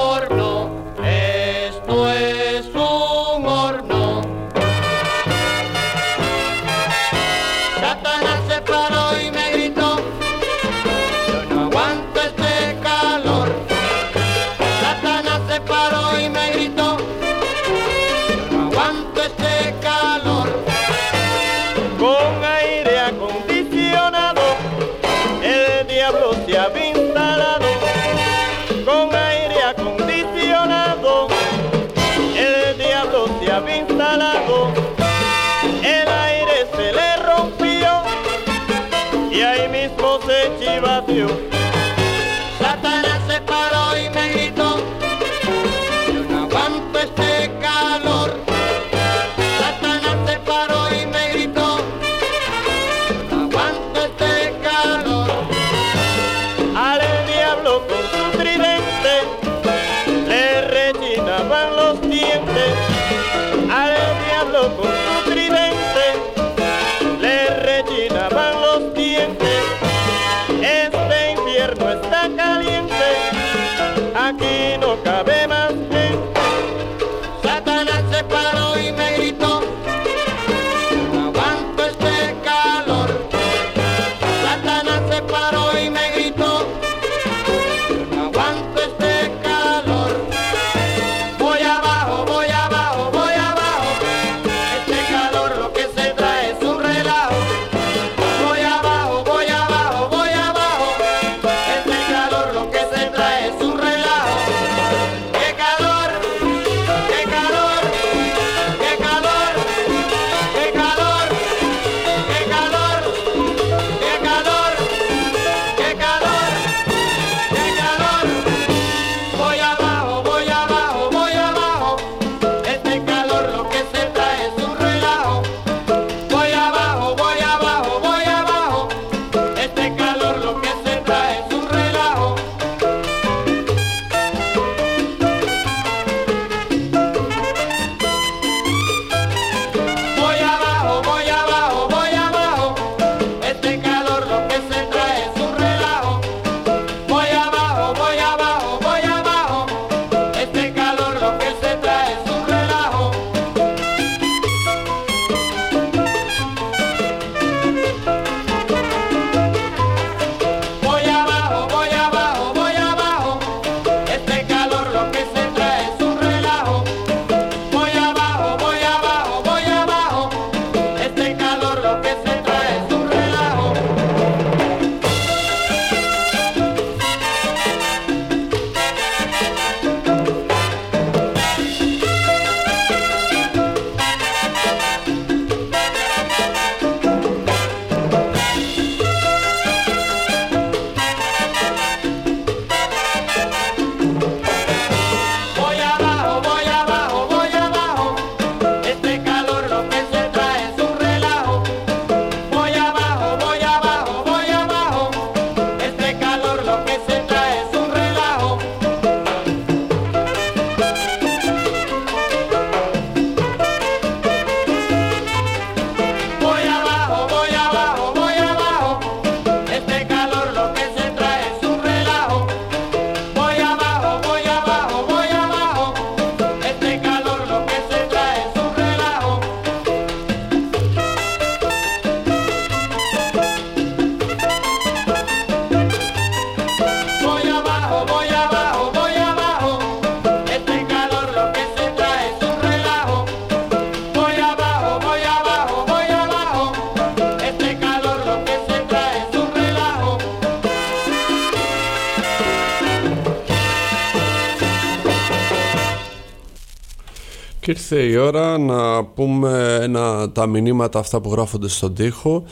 τα μηνύματα αυτά που γράφονται στον τοίχο.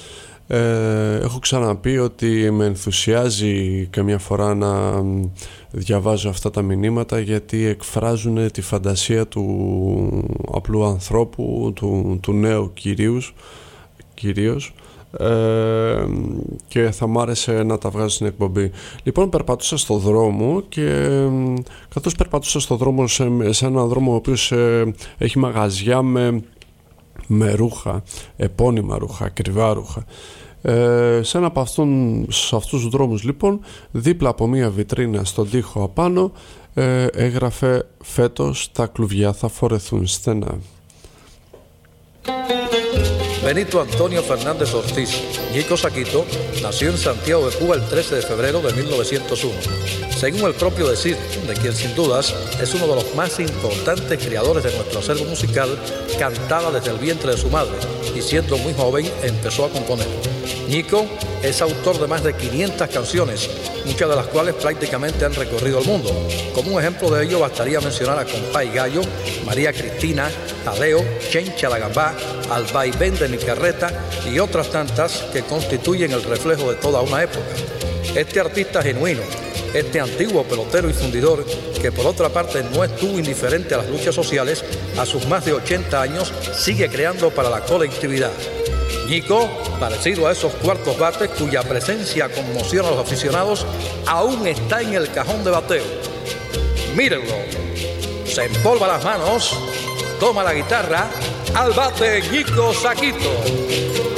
Ε, έχω ξαναπεί ότι με ενθουσιάζει καμιά φορά να διαβάζω αυτά τα μηνύματα γιατί εκφράζουν τη φαντασία του απλού ανθρώπου, του, του νέου κυρίους, κυρίως ε, και θα μ' άρεσε να τα βγάζω στην εκπομπή. Λοιπόν, περπατούσα στο δρόμο και καθώς περπατούσα στο δρόμο σε, σε έναν δρόμο ο οποίος ε, έχει μαγαζιά με, με ρούχα, επώνυμα ρούχα, ακριβά ρούχα. Ε, σε ένα από αυτούς, σε αυτούς τους δρόμους λοιπόν δίπλα από μία βιτρίνα στον τοίχο απάνω ε, έγραφε φέτος τα κλουβιά θα φορεθούν στενά Benito Antonio Fernández Ortiz, Nico Saquito, nació en Santiago de Cuba el 13 de febrero de 1901. Según el propio decir, de quien sin dudas es uno de los más importantes creadores de nuestro acervo musical, cantaba desde el vientre de su madre y siendo muy joven empezó a componer. Nico es autor de más de 500 canciones, muchas de las cuales prácticamente han recorrido el mundo. Como un ejemplo de ello bastaría mencionar a Compay Gallo, María Cristina, Tadeo, Chencha la Gambá, Al vaivén de mi carreta y otras tantas que constituyen el reflejo de toda una época. Este artista genuino, este antiguo pelotero y fundidor, que por otra parte no estuvo indiferente a las luchas sociales, a sus más de 80 años sigue creando para la colectividad. Nico, parecido a esos cuartos bates cuya presencia conmociona a los aficionados, aún está en el cajón de bateo. Mírenlo, se empolva las manos, toma la guitarra, al bate Nico Saquito.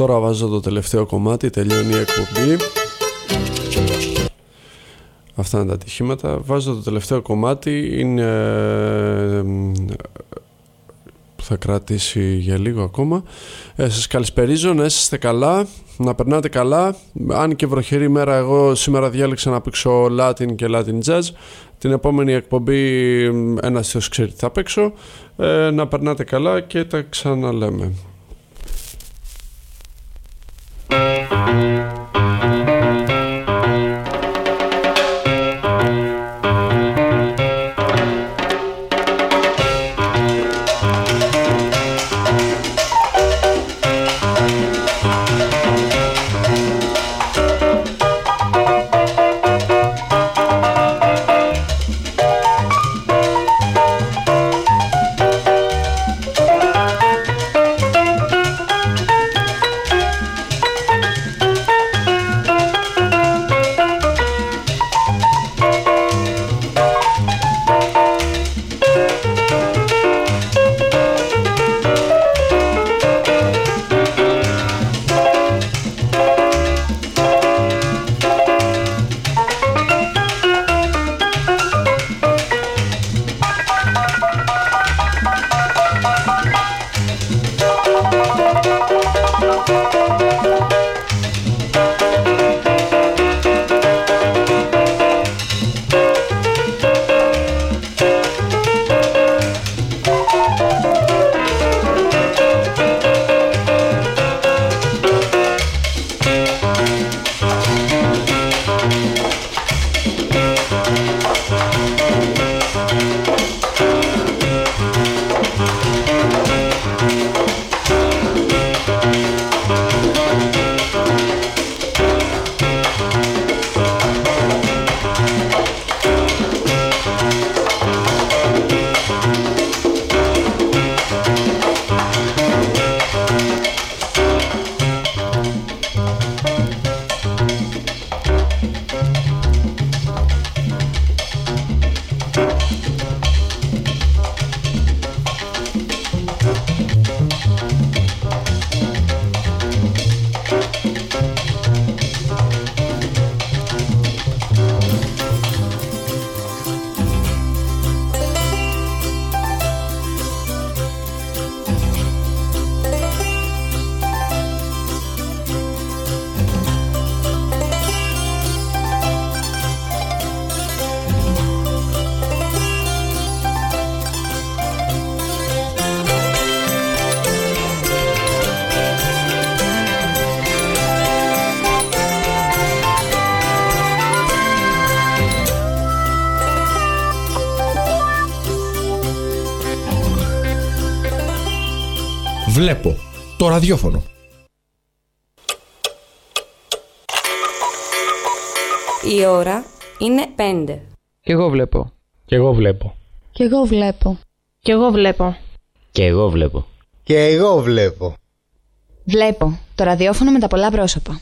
Τώρα βάζω το τελευταίο κομμάτι, τελειώνει η εκπομπή. Αυτά είναι τα ατυχήματα. Βάζω το τελευταίο κομμάτι, είναι ε, θα κρατήσει για λίγο ακόμα. Ε, σας καλησπερίζω, να είστε καλά, να περνάτε καλά. Αν και βροχερή μέρα, εγώ σήμερα διάλεξα να παίξω Latin και Latin Jazz. Την επόμενη εκπομπή ένας θεός ξέρει τι θα παίξω. Ε, να περνάτε καλά και τα ξαναλέμε. Ραδιόφωνο. Η ώρα είναι 5. Κι εγώ βλέπω. Κι εγώ βλέπω. Κι εγώ βλέπω. Κι εγώ βλέπω. Και εγώ βλέπω. Και εγώ βλέπω. Βλέπω το ραδιόφωνο με τα πολλά πρόσωπα.